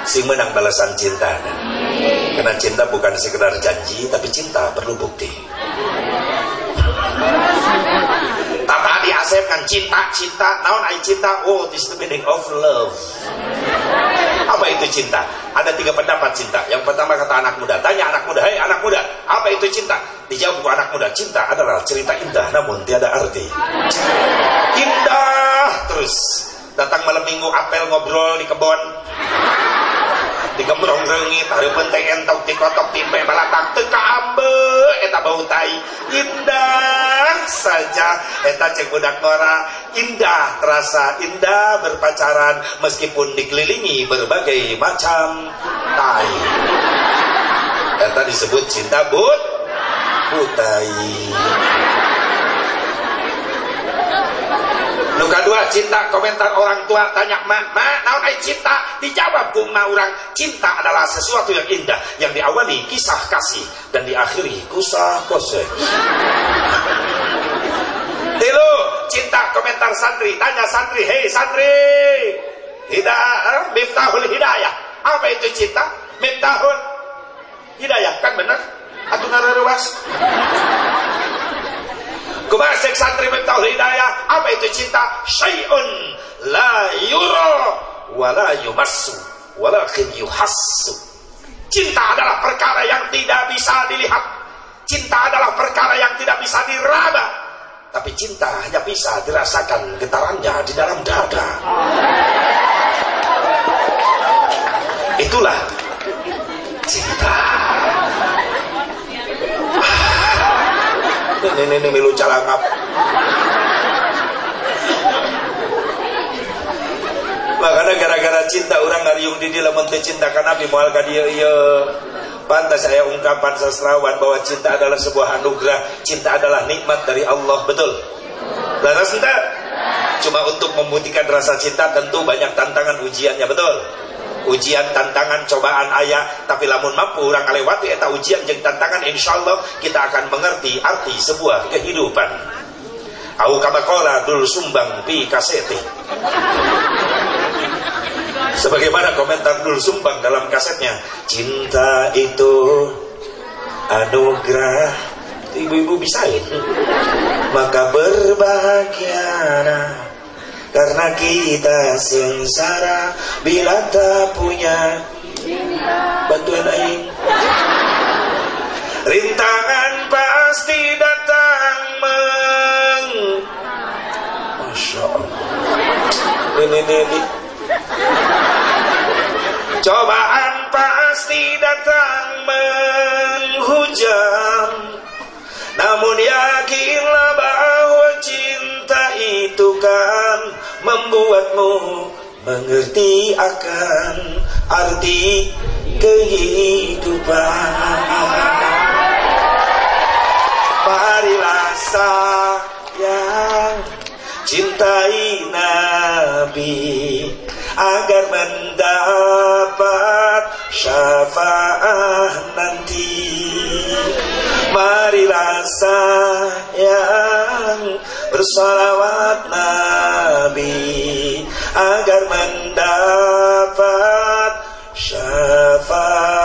si menang balasan cinta. Karena cinta bukan sekedar janji tapi cinta perlu bukti. Tata di Asep kan cinta cinta. Naon ai cinta? Oh this is the meaning of love. Apa itu cinta? Ada tiga pendapat cinta. Yang pertama kata anak muda. Tanya anak muda dijawab anak muda cinta adalah cerita indah namun tiada arti. Indah! Terus datang malam minggu apel ngobrol di kebon. Di gembrong rengit hari penting entok di kotok timpe balatak teka ambe eta bau tai. Indah saja eta cek budak nora indah terasa indah berpacaran meskipun dikelilingi berbagai macam tai. Eta disebut cinta but butai Nuka dua cinta komentar orang tua tanya ma, ma naon ai cinta? Dijawab bungna orang cinta adalah sesuatu yang indah yang diawali kisah kasih dan diakhiri kusah kose. Tilu cinta komentar santri tanya santri hei santri hidayah miftahul hidayah. Apa itu cinta? Miftahul hidayah kan benar atau nararuas Kumasek santri mentau hidayah. Apa itu cinta? Syai'un la yuro wa la yumassu walakin yuhassu. Cinta adalah perkara yang tidak bisa dilihat. Cinta adalah perkara yang tidak bisa diraba. Tapi cinta hanya bisa dirasakan getarannya di dalam dada. Itulah cinta. Ini ini milu calangap makanya gara-gara cinta orang ngariung di dalam mente cinta kan Nabi mual dia iya pantas saya ungkapan sastrawan bahwa cinta adalah sebuah anugerah cinta adalah nikmat dari Allah betul? Laras entah? Cuma untuk membuktikan rasa cinta tentu banyak tantangan ujiannya betul ujian tantangan cobaan ayah. Tapi lamun mampu orang kalewati eta ujian jeng tantangan insyaallah kita akan mengerti arti sebuah kehidupan. Au kamakola dul sumbang pi kaseti. Sebagaimana komentar dul sumbang dalam kasetnya cinta itu anugerah. Ibu-ibu bisa ya? Maka berbahagia karena kita sengsara bila tak punya bantuan aing rintangan pasti datang meng Masya Allah. Ini ini, ini. cobaan pasti datang menghujam. Namun yakinlah bahwa cinta itu kan membuatmu mengerti akan arti kehidupan. Marilah sayang cintai Nabi agar mendapat syafaat nanti marilah sayang bersalawat Nabi agar mendapat syafaat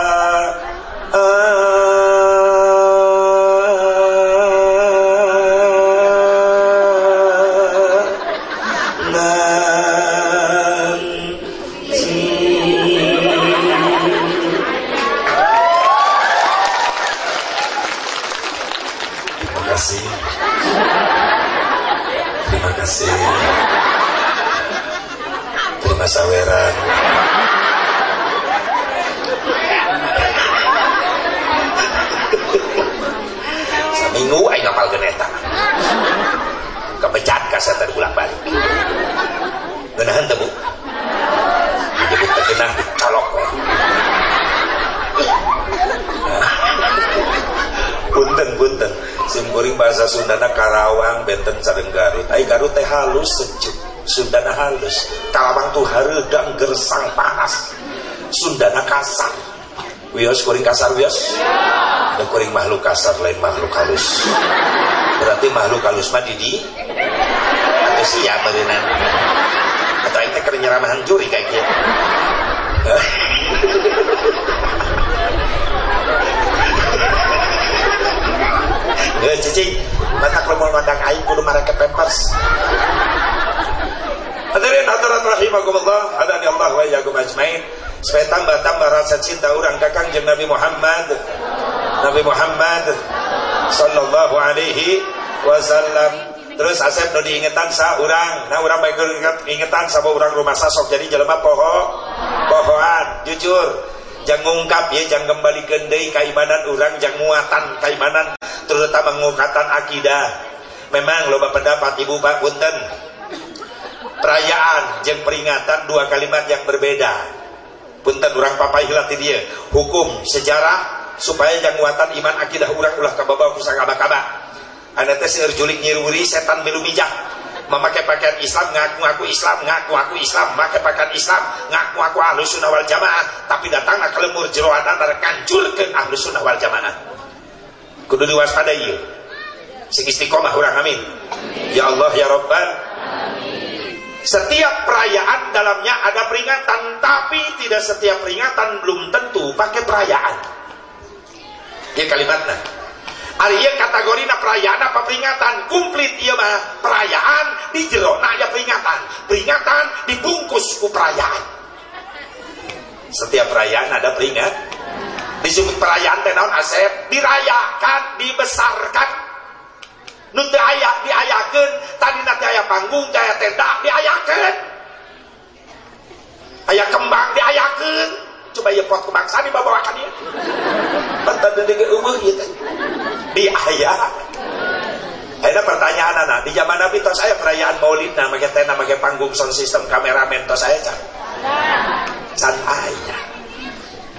genahan tebu disebut tergenah colok punten punten simkuring bahasa Sundana Karawang benten sareng Garut. Ai Garut teh halus sejuk. Sundana halus. Kalawang tuh haredang gersang panas. Sundana kasar. Wios kuring kasar wios dan kuring makhluk kasar lain makhluk halus. Berarti makhluk halus mah didi? Atau siap berenang atau itu keren nyeramahan juri kayak gitu Eh, cici, mata kalau mau mandang aing kudu marake pampers. Hadirin hadirat rahimakumullah, hadani Allah wa iyyakum ajmain. Supaya tambah-tambah rasa cinta orang kakang jeung Nabi Muhammad. Nabi Muhammad sallallahu alaihi wasallam. Terus Asep nu diingetan sa urang, nah urang baik ingetan sama urang rumah sasok jadi jelema poho pohoan. Jujur jang ngungkap ya jang kembali gendai kaimanan urang jang muatan kaimanan terutama ngungkatan akidah. Memang loba pendapat ibu pak punten perayaan jeng peringatan dua kalimat yang berbeda. Punten orang papai hilati dia hukum sejarah supaya yang muatan iman akidah orang ulah kababa kusang kaba-kaba anda teh seueur julik nyiruri setan milu bijak. Memakai pakaian Islam ngaku ngaku Islam ngaku ngaku Islam. Memakai pakaian Islam ngaku ngaku ahlu sunnah wal jamaah. Tapi datang ke lemur jeroatan dan kancurkan ahlu sunnah wal jamaah. Kudu diwaspadai yuk sing istiqomah orang amin. Ya Allah ya Rabbal setiap perayaan dalamnya ada peringatan, tapi tidak setiap peringatan belum tentu pakai perayaan. Ini kalimatnya. Arya kategori na perayaan apa peringatan? Komplit iya mah perayaan di jero nah ya peringatan. Peringatan dibungkus ku perayaan. Setiap perayaan ada peringat. Disebut perayaan tenaun asep? Dirayakan dibesarkan. Nu teu aya diayakeun. Tadi nanti aya panggung aya tenda diayakeun. Aya kembang diayakeun coba ya pot kembang sani babawakan dia bantan dede eueuh ieu teh diaya ada pertanyaan anak di zaman Nabi tos saya perayaan Maulid nah make tenda make panggung sound system kameramen tos saya can can aya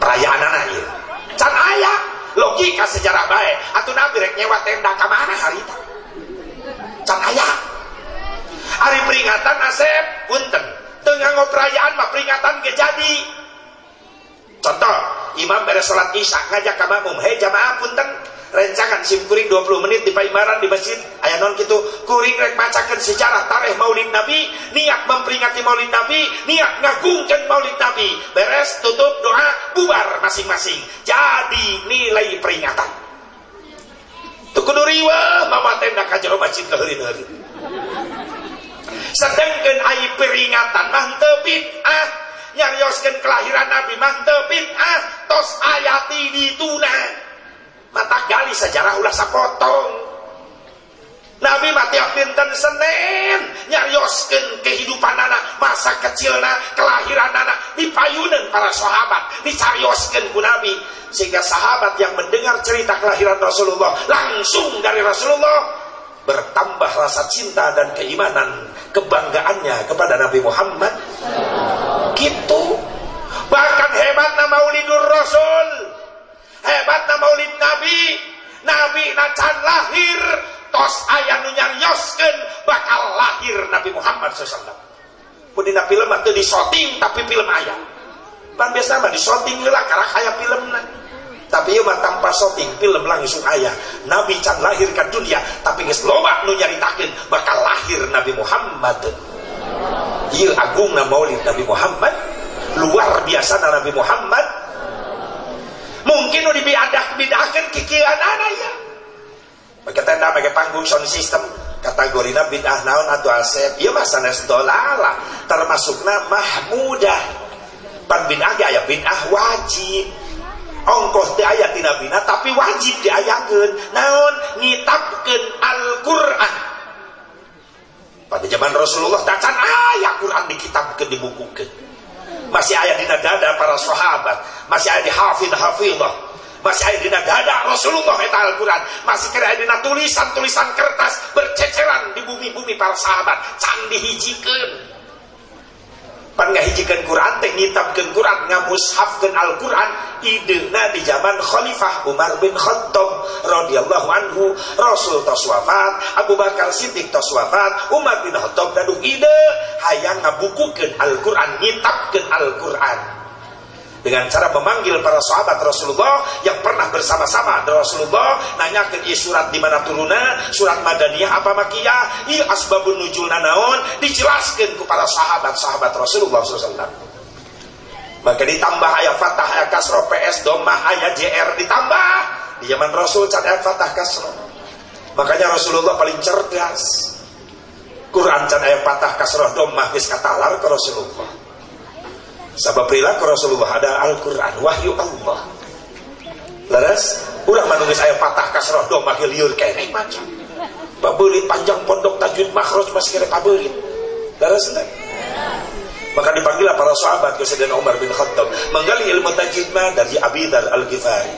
perayaan anak ieu can aya logika sejarah baik. Atau nabi rek nyewa tenda ke mana hari itu? Can aya hari peringatan asep punten. Tengah perayaan mah peringatan ke jadi contoh imam beres salat isya ngajak ke makmum hei jamaah punten. Rencangan sim kuring 20 menit di paimaran di masjid. Ayah non gitu kuring rek macakan sejarah tarikh maulid nabi niat memperingati maulid nabi niat ngagungkan maulid nabi. Beres tutup doa bubar masing-masing. Jadi nilai peringatan. Tuh kudu riwa mama tenda kajero masjid keheulin-heulin sedangkan ai peringatan mah teu bid'ah nyarioskeun kelahiran nabi mah teu tos ayati dituna mata gali sejarah ulah sapotong. Nabi mati pinten Senin nyarioskeun kehidupan anak masa kecilna kelahiran anak dipayunan para sahabat dicarioskeun ku Nabi. Sehingga sahabat yang mendengar cerita kelahiran Rasulullah langsung dari Rasulullah bertambah rasa cinta dan keimanan kebanggaannya kepada Nabi Muhammad gitu bahkan hebatna maulidur rasul. Hebatna maulid nabi. Nabi nacan lahir. Tos ayah nu nyarioskeun bakal lahir Nabi Muhammad SAW pun dina film itu di shooting tapi film ayah. Pan biasa mah di shooting lah karena kayak film tapi ieu mah tanpa shooting film langsung ayah. Nabi can lahir ke dunia tapi geus loba nu nyaritakeun bakal lahir Nabi Muhammad. Ieu agungna maulid Nabi Muhammad. Luar biasa Nabi Muhammad mungkin nu dibiadah bidahkeun kikieuan anak ya pakai tenda pakai panggung sound system. Kategori bid'ah naon atau asep ya masa sanes dolala termasukna mahmudah. Pan bid'ah ge aya bid'ah wajib. Ongkos di ayat tina bina tapi wajib diayakeun. Naon? Ngitapkeun Al-Qur'an. Pada zaman Rasulullah tacan ayat Quran dikitabkeun dibukukeun. Masih ayat dina dada para sahabat masih ayat di hafid hafidah masih ada di dada Rasulullah eta Al-Quran. Masih kira dina tulisan-tulisan kertas berceceran di bumi-bumi para sahabat. Can dihijikan pan ngahijikan Quran teh ngitabkeun Quran ngamushafkeun Al-Quran. Idena di zaman Khalifah Umar bin Khattab radhiyallahu anhu. Rasul tos wafat Abu Bakar Siddiq tos wafat Umar bin Khattab gaduh ide. Hayang ngabukukeun Al-Quran ngitabkeun Al-Quran dengan cara memanggil para sahabat Rasulullah yang pernah bersama-sama. Rasulullah nanya ke surat di mana turuna? Surat madaniyah apa makiyah? Iya asbabun nujul nanaon dijelaskan kepada sahabat-sahabat Rasulullah SAW maka ditambah ayat fatah ayat kasro PS domah ayat JR ditambah. Di zaman Rasul cat ayat fatah kasro. Makanya Rasulullah paling cerdas. Quran cat ayat fatah kasro domah bis katalar ke Rasulullah Sabab perilaku Rasulullah ada Al-Quran, wahyu Allah. Laras, ulah manungis ayat patah kasroh dong makin liur kene macam. Pabelit panjang pondok tajwid makhraj masih kira pabelit. Laras enggak? Maka dipanggillah para sahabat ke Sayyidina Umar bin Khattab menggali ilmu tajwid dari Abidar Al-Ghifari.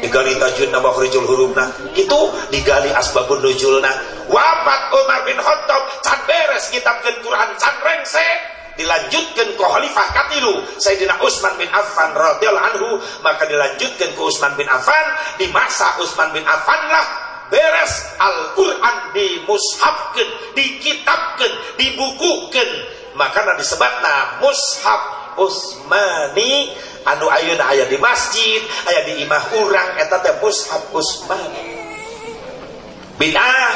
Digali tajwid nama khurujul hurufna, itu digali asbabun nujulna. Wafat Umar bin Khattab can beres kitab Quran can rengse dilanjutkan ke khalifah katilu Sayyidina Utsman bin Affan radhiyallahu anhu maka dilanjutkan ke Utsman bin Affan. Di masa Utsman bin Affan lah beres Al-Quran dimushafkan dikitabkan dibukukan. Maka disebutna mushaf Utsmani. Anu ayun ayat di masjid ayat di imah urang eta teh mushaf Utsmani. Bid'ah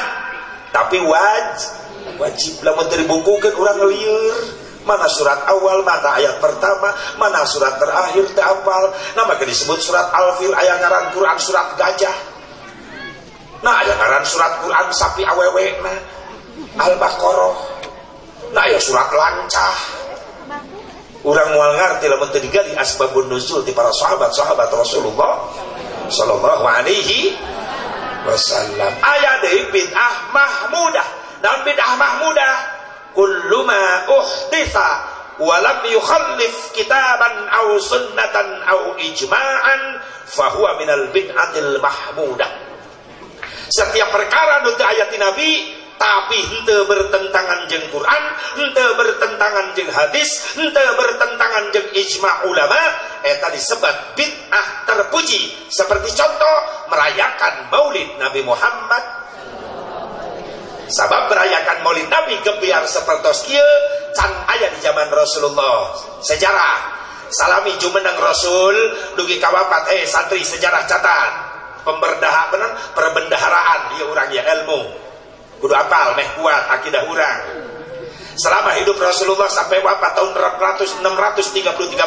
tapi wajib wajib lamun dibukukan orang liur mana surat awal, mana ayat pertama, mana surat terakhir terapal. Nah maka disebut surat Al-Fil ayat ngaran Quran surat gajah. Nah ayat ngaran surat Quran sapi awewe nah. Al-Baqarah. Nah ya surat lancah. Orang mual ngerti menteri digali asbabun nuzul di para sahabat-sahabat Rasulullah sallallahu alaihi wasallam. Ayat dari bid'ah mahmudah. Dan bid'ah mahmudah kullu ma uhditha wa lam yukhallif kitaban aw sunnatan aw ijma'an fahuwa minal bid'atil mahmudah setiap perkara nu ayat nabi tapi hente bertentangan jeng Quran, hente bertentangan jeng hadis, hente bertentangan jeng ijma ulama, eta disebut bid'ah terpuji. Seperti contoh merayakan Maulid Nabi Muhammad Sabab merayakan maulid Nabi gebiar seperti kia can ayat di zaman Rasulullah. Sejarah. Salami jumenang Rasul dugi kawapat eh santri sejarah catat. Pemberdaha benar perbendaharaan dia orang ya ilmu. Kudu apal meh kuat akidah orang selama hidup Rasulullah sampai wafat tahun 633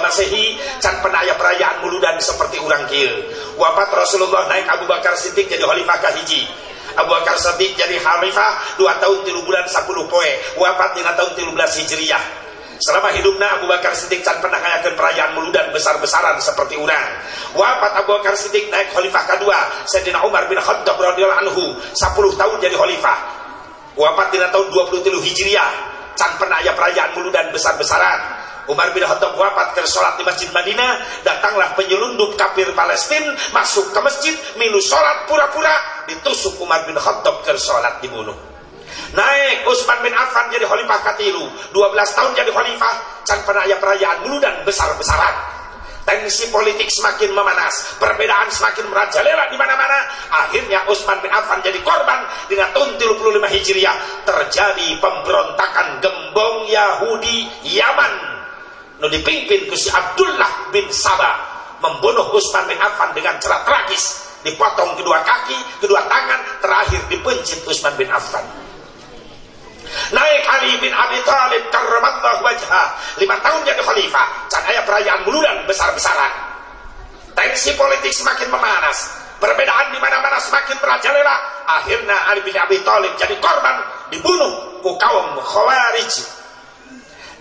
Masehi can penaya perayaan muludan seperti orang kia wafat Rasulullah naik Abu Bakar Siddiq jadi khalifah kahiji Abu Bakar Siddiq jadi khalifah 2 tahun 3 bulan 10 poe. Wafat di tahun 13 Hijriah. Selama hidupnya Abu Bakar Siddiq can pernah ngayakeun perayaan muludan besar-besaran seperti orang wafat Abu Bakar Siddiq naik khalifah kedua Sayyidina Umar bin Khattab radhiyallahu anhu. 10 tahun jadi khalifah. Wafat di tahun 23 Hijriah. Can pernah aya perayaan muludan besar-besaran Umar bin Khattab wafat ke sholat di Masjid Madinah datanglah penyelundup kafir Palestina masuk ke masjid milu sholat pura-pura ditusuk Umar bin Khattab ke sholat dibunuh naik Utsman bin Affan jadi khalifah katilu 12 tahun jadi khalifah can pernah perayaan mulu dan besar-besaran tensi politik semakin memanas, perbedaan semakin merajalela di mana-mana. Akhirnya Utsman bin Affan jadi korban dengan tahun 35 Hijriah terjadi pemberontakan gembong Yahudi Yaman. Nu dipimpin ku si Abdullah bin Sabah membunuh Utsman bin Affan dengan cara tragis, dipotong kedua kaki, kedua tangan, terakhir dipencit Utsman bin Affan. Naik Ali bin Abi Thalib karramallahu wajah. Lima tahun jadi khalifah. Can ayah perayaan buludan besar-besaran. Tensi politik semakin memanas. Perbedaan di mana-mana semakin merajalela. Akhirnya Ali bin Abi Thalib jadi korban dibunuh ku kaum Khawarij.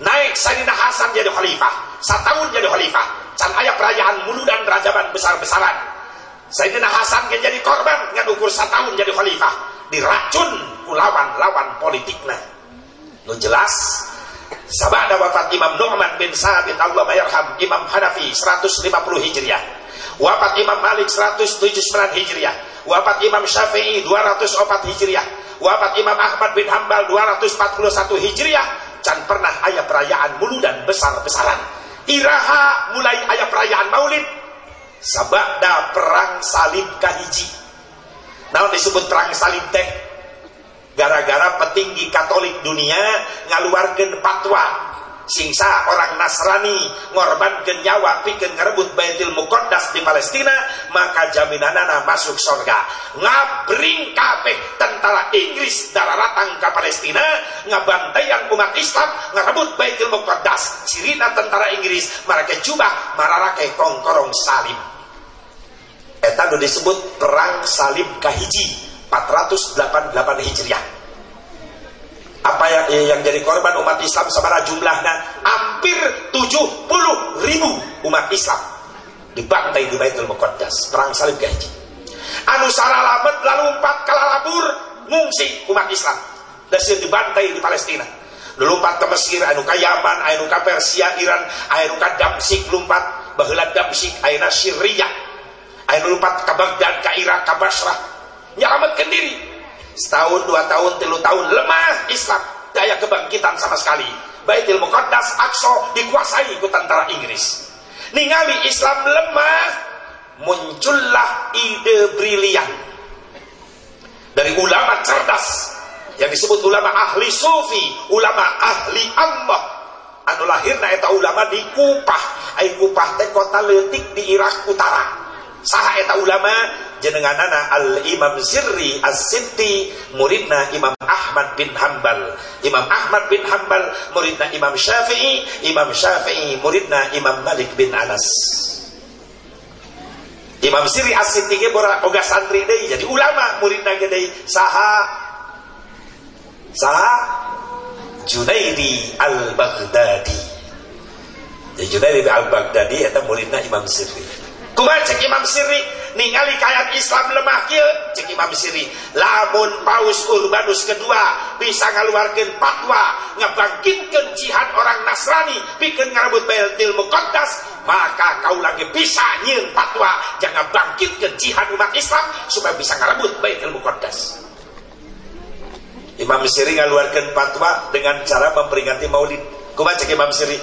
Naik Sayyidina Hasan jadi khalifah. Setahun jadi khalifah. Can ayah perayaan muludan rajaban besar-besaran. Sayyidina Hasan jadi korban ngan ukur setahun jadi khalifah. Diracun lawan-lawan politiknya nu jelas sabada wafat Imam Nu'man bin Sabit Allah mayarham Imam Hanafi 150 Hijriah wafat Imam Malik 179 Hijriah wafat Imam Syafi'i 204 Hijriah wafat Imam Ahmad bin Hambal 241 Hijriah can pernah ayah perayaan muludan besar-besaran. Iraha mulai ayah perayaan maulid. Sabada perang salib kahiji. Nah disebut perang salib teh? Gara-gara petinggi Katolik dunia ngaluarkan fatwa singsa orang Nasrani ngorbankan nyawa pikir ngerebut Baitul Muqaddas di Palestina maka jaminanana masuk surga. Ngabring kabeh tentara Inggris darah ratang ke Palestina ngabantaian umat Islam ngerebut Baitul Muqaddas. Cirina tentara Inggris mereka coba mararake kongkorong salim eta disebut perang salib kahiji 488 Hijriah. Apa yang, eh, yang jadi korban umat Islam sebenarnya jumlahnya? Hampir 70 ribu umat Islam dibantai di Baitul Muqaddas. Perang salib gaji. Anu saralamet lalu empat kalalabur ngungsi umat Islam. Dan dibantai di Palestina. Lompat ke Mesir, anu ke Yaman, anu ke Persia, Iran, anu ke Damsik, lompat. Baheula Damsik, anu Syria, anu lompat ke Baghdad, ke Irak, ke Basrah, nyelamatkan diri setahun dua tahun tiga tahun lemah Islam. Daya kebangkitan sama sekali. Baitul Muqaddas Aqsa dikuasai ku tentara Inggris. Ningali Islam lemah muncullah ide brilian. Dari ulama cerdas yang disebut ulama ahli sufi ulama ahli Allah. Anu lahirna eta ulama di Kupah. Ai Kupah teh kota leutik di Irak Utara saha eta ulama jenenganana al Imam Zirri As-Sinti muridna Imam Ahmad bin Hambal Imam Ahmad bin Hambal muridna Imam Syafi'i. Imam Syafi'i muridna Imam Malik bin Anas. Imam Zirri As-Sinti ge bora oga santri deui jadi ulama muridna ge deui. Saha saha Junaidi Al-Baghdadi. Junaidi Al-Baghdadi eta muridna Imam Zirri Kumaha cek Imam Siri ningali kayak Islam lemah kieu. Cek Imam Siri lamun Paus Urbanus kedua bisa ngaluarkeun fatwa ngabangkitkeun jihad orang Nasrani bikin ngarebut Baitul Muqaddas maka kau lagi bisa nyieun fatwa jangan bangkitkeun jihad umat Islam supaya bisa ngarebut Baitul Muqaddas. Imam Siri ngaluarkeun fatwa dengan cara memperingati Maulid. Kumaha cek Imam Siri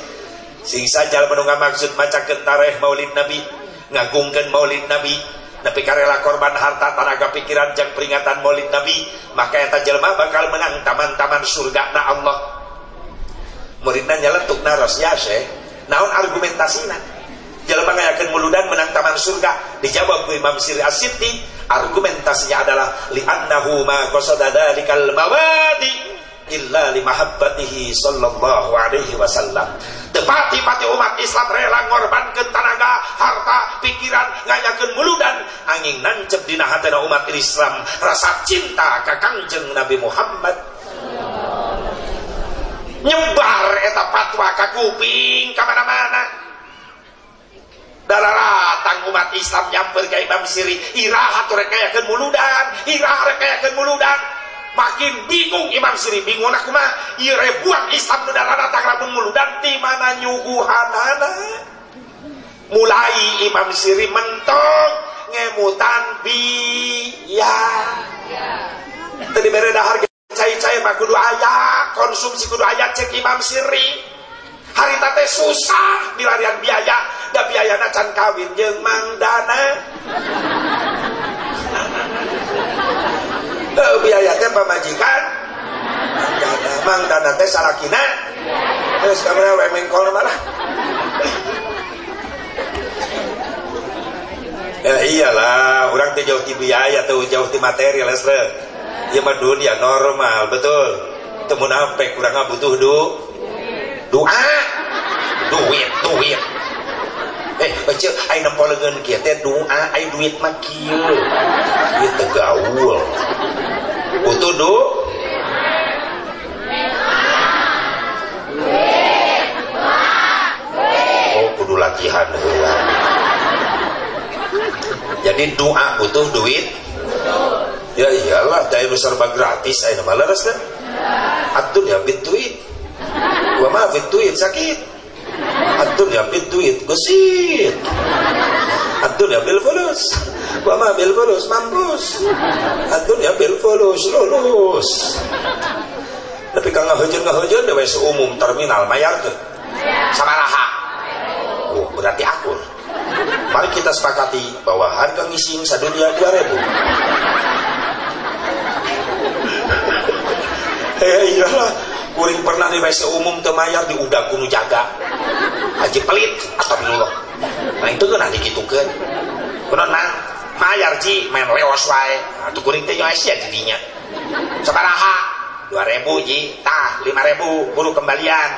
sing saja menunggu maksud maca tarikh Maulid Nabi ngagungkan maulid Nabi. Tapi karela korban harta tenaga pikiran jang peringatan maulid Nabi. Maka eta jelma bakal menang taman-taman surga na Allah. Muridna nyeletuk naros ya syekh naon argumentasina jelma ngayakeun muludan menang taman surga. Dijawab ku Imam Siri As-Sitti argumentasinya adalah li'annahu ma qasada dalikal mawadi illa li mahabbatihi sallallahu alaihi wasallam. Tepati-pati umat Islam rela ngorbankan tenaga harta pikiran ngayakeun muludan angin nancep dina hatena umat Islam. Rasa cinta ka Kangjeng Nabi Muhammad. Nyebar eta fatwa ka kuping ka mana-mana. Dalaratang umat Islam nyamper ka Imam Siri. Iraha tu rek ngayakeun muludan iraha rek ngayakeun muludan makin bingung Imam Siri bingung aku mah. Iya ribuan Islam nu datang lamun muludan di mana nyuguhanana mulai Imam Siri mentok ngemutan biya tadi bere dahar cai-cai mah kudu aya konsumsi kudu aya cek Imam Siri hari tate susah dilarian biaya. Da biaya can kawin Mang Dana biaya teh pamajikan Dana Mang Dana teh salakina terus kamera wemengkol mana Ya iyalah, orang teh jauh di biaya tuh, jauh di materi lesre. Ya mah dunia normal, betul. Temu nape kurang butuh du doa, duit, duit. Eh, baca, ayo nempolegan kia teh doa, ayo duit mah kia. Duit. Butuh du? Oh, kudu latihan heula jadi doa butuh duit ya iyalah daya serba gratis ayo malah kan atun ya gua mah bit duit sakit bit duit gesit atun ya bil fulus. Mampus. Bil fulus lulus. Tapi kalau ngahujan ngahujan dewe umum terminal mayar tuh. Sama raha. Oh berarti akur. Mari kita sepakati bahwa harga ngising sadunia 2000. Eh iyalah, kuring pernah di WC umum temayar di udah kuno jaga. haji pelit astagfirullah. Nah itu kan digitukeun kunaon nang mayar ji main leos wae. Atuh kuring teh nyoes ya jadinya sabaraha dua ribu ji. Tah lima ribu buru kembalian.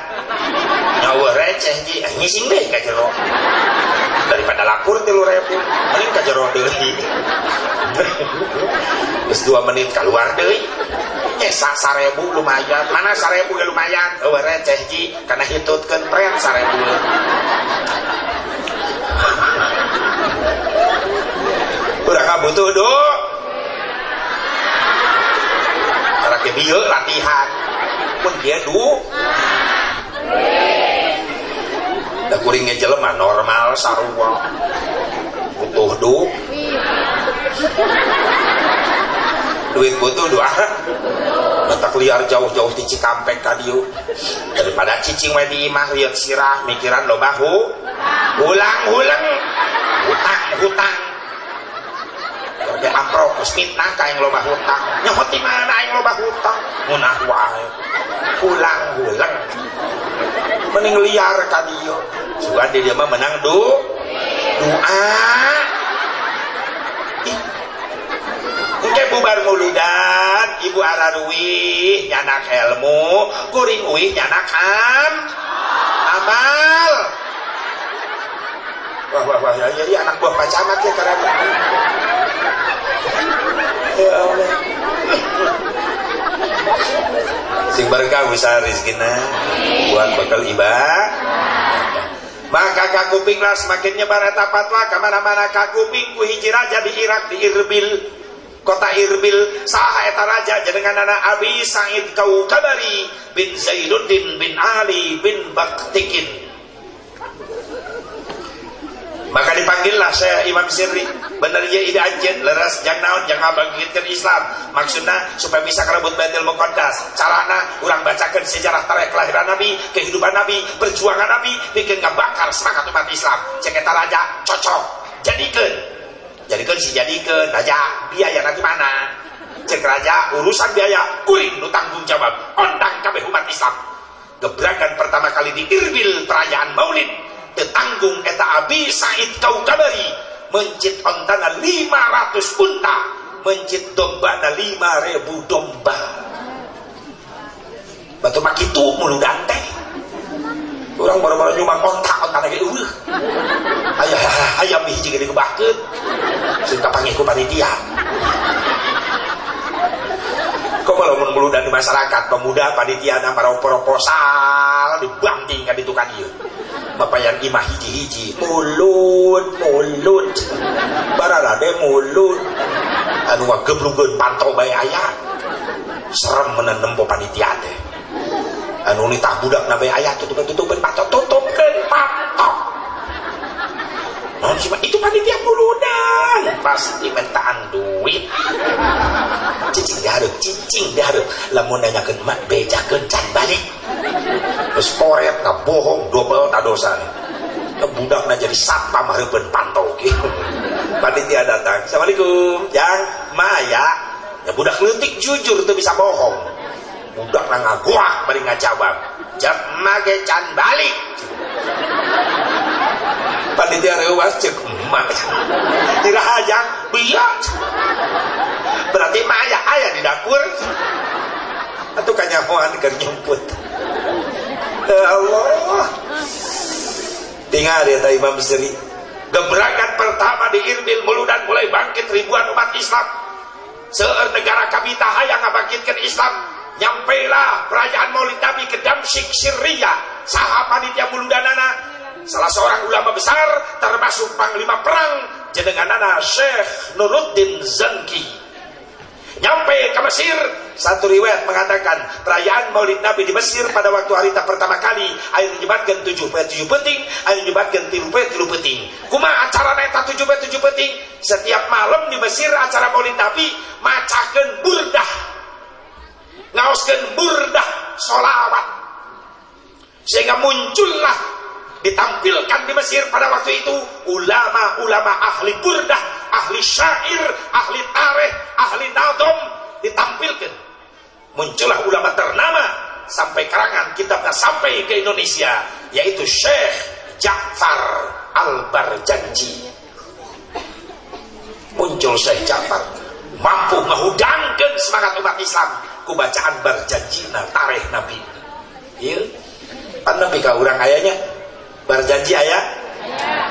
Nyawa receh ji. Eh, ngising deh ka jero. Daripada lapur tilu ribu. Mending ka jero deh terus dua menit keluar deh. Nyesa sarebu lumayan. Mana sarebu ya lumayan? Oh receh ji. Karena hitutkan tren sarebu udah butuh dong ke dia latihan pun dia du da kuringnya jelema normal sarua butuh du duit butuh doa letak liar jauh-jauh di Cikampek tadi daripada cicing we di imah liat sirah mikiran lo bahu ulang-ulang hutang hutang Oke amprok fitnah kain loba hutang. Nyokot di mana aing loba hutang? Munah wae. Pulang ulang. Mending liar ka dieu. Sugan dia mah menang du doa. Oke bubar muludan, ibu araruwi nyanak ilmu, kuring uih nyanak am amal. Wah wah wah ya, ya anak buah pacamat ya karena ya Allah sing berkah bisa rizkina buat bekal ibadah maka kakupinglah semakin nyebar eta fatwa ke mana-mana kakuping ku hiji raja di Irak di Irbil kota Irbil saha eta raja jenengan anak Abi Said Kaukabari bin Zainuddin bin Ali bin Baktikin maka dipanggillah saya Imam Sirri. Bener ya ide anjen leras jang naon jang ngabangkitkan Islam. Maksudnya supaya bisa kerebut Baitul Muqaddas carana orang bacakan sejarah tarik kelahiran Nabi kehidupan Nabi perjuangan Nabi bikin bakar semangat umat Islam. Cek raja cocok. Jadikan. Jadikan si jadikan raja. Biaya nanti mana? Cek raja urusan biaya. Kuring nu tanggung jawab. Ondang kabeh umat Islam. Gebrakan pertama kali di Irbil perayaan Maulid tetanggung eta Abi Said Kaukabari mencit ontana 500 unta. Mencit domba na 5000 domba. Batu makitu mulu dante. Orang baru-baru nyumbang ontak ontak lagi uh ayah ayah biji gede kebakut suka panggil ku panitia. Kok malah mulu dan di masyarakat? Pemuda panitia nama proposal dibanting kan itu kan papayan imah hiji-hiji mulut mulut. Bararade mulut. Anu geblungkeun pantau bae aya. Serem menan nempo panitia teh. Anu nitah budak na bae aya tutup-tutupin patok tutupkeun patok Non sih itu panitia muludan pasti mentaan duit. Cicing diharap cicing diharap. Lamun nanyakeun mak bejakeun can balik. Terus poret bohong double tak dosa budak na jadi satpam hareupeun pantau gitu panitia datang. Assalamualaikum. Yang maya ya. Budak letik jujur tuh bisa bohong. Budak na ngaguak bari ngajawab. Jam mage can balik panitia rewas cek emak. Dirahajang biak berarti maya ayah di dapur. Atau kanyahoan keur nyumput ya Allah. Tinggal ya Imam Sri gebrakan pertama di Irbil Muludan mulai bangkit ribuan umat Islam. Seer negara kami yang ngabangkitkan Islam. Nyampailah perayaan maulid Nabi ke Damsyik Syria sahabat panitia Muludanana salah seorang ulama besar termasuk panglima perang jenenganana Syekh Nuruddin Zanki. Nyampe ke Mesir satu riwayat mengatakan perayaan maulid Nabi di Mesir pada waktu hari tak pertama kali air nyebatkan tujuh tujuh penting air nyebatkan tilu tilu penting kuma acara neta tujuh tujuh penting setiap malam di Mesir acara maulid Nabi macakan burdah. Ngauskan burdah solawat sehingga muncullah ditampilkan di Mesir pada waktu itu ulama-ulama ahli burdah ahli syair, ahli tareh, ahli nadom ditampilkan. Muncullah ulama ternama sampai karangan kitabnya sampai ke Indonesia yaitu Syekh Ja'far Al-Barjanji. Muncul Syekh Ja'far mampu menghudangkan semangat umat Islam ku bacaan barjanji na tareh Nabi. Iya. Pan Nabi ayahnya barjanji ayah?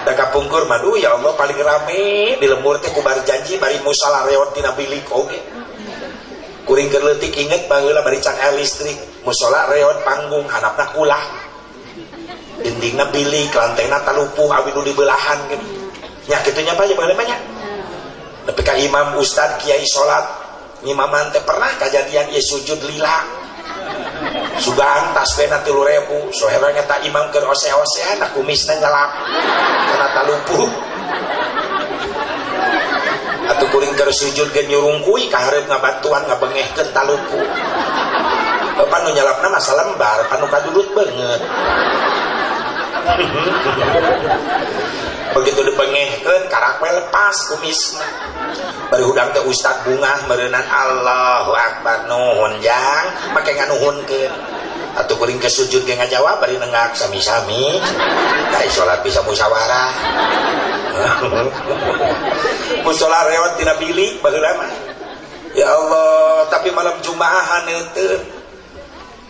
Da kapungkur madu ya Allah paling rame. Di lemur teh kubar janji bari musala reot tina bilik oge kuring kerletik inget baheula bari can air listrik. Musala reot panggung hanapna kulah dindingna bilik lantainya talupuh awi nu dibelahan gitu. Nya kitunya apa ya baheula banyak tapi ka imam ustad kiai salat. Imaman teh pernah kejadian ieu sujud lila sudah tas bena tilu ribu soalnya tak imam ke ose-ose anak kumisnya nyelap karena tak lumpuh. Atau kuring ke sujud ke nyurung kui kaharep ngabantuan ngabengehkeun talupu panu nyelapna masa lembar panu kadudut banget begitu dipengehkeun karakwe lepas kumisna bari hudang teh ustad bunga merenang Allahu Akbar. Nuhun jang. Make nganuhunkeun atau kuring ke sujud ge ngajawab bari nengak sami-sami. Kai salat bisa musyawarah. Musola rewat bilik baheula mah. Ya Allah tapi malam Jumaah haneuteun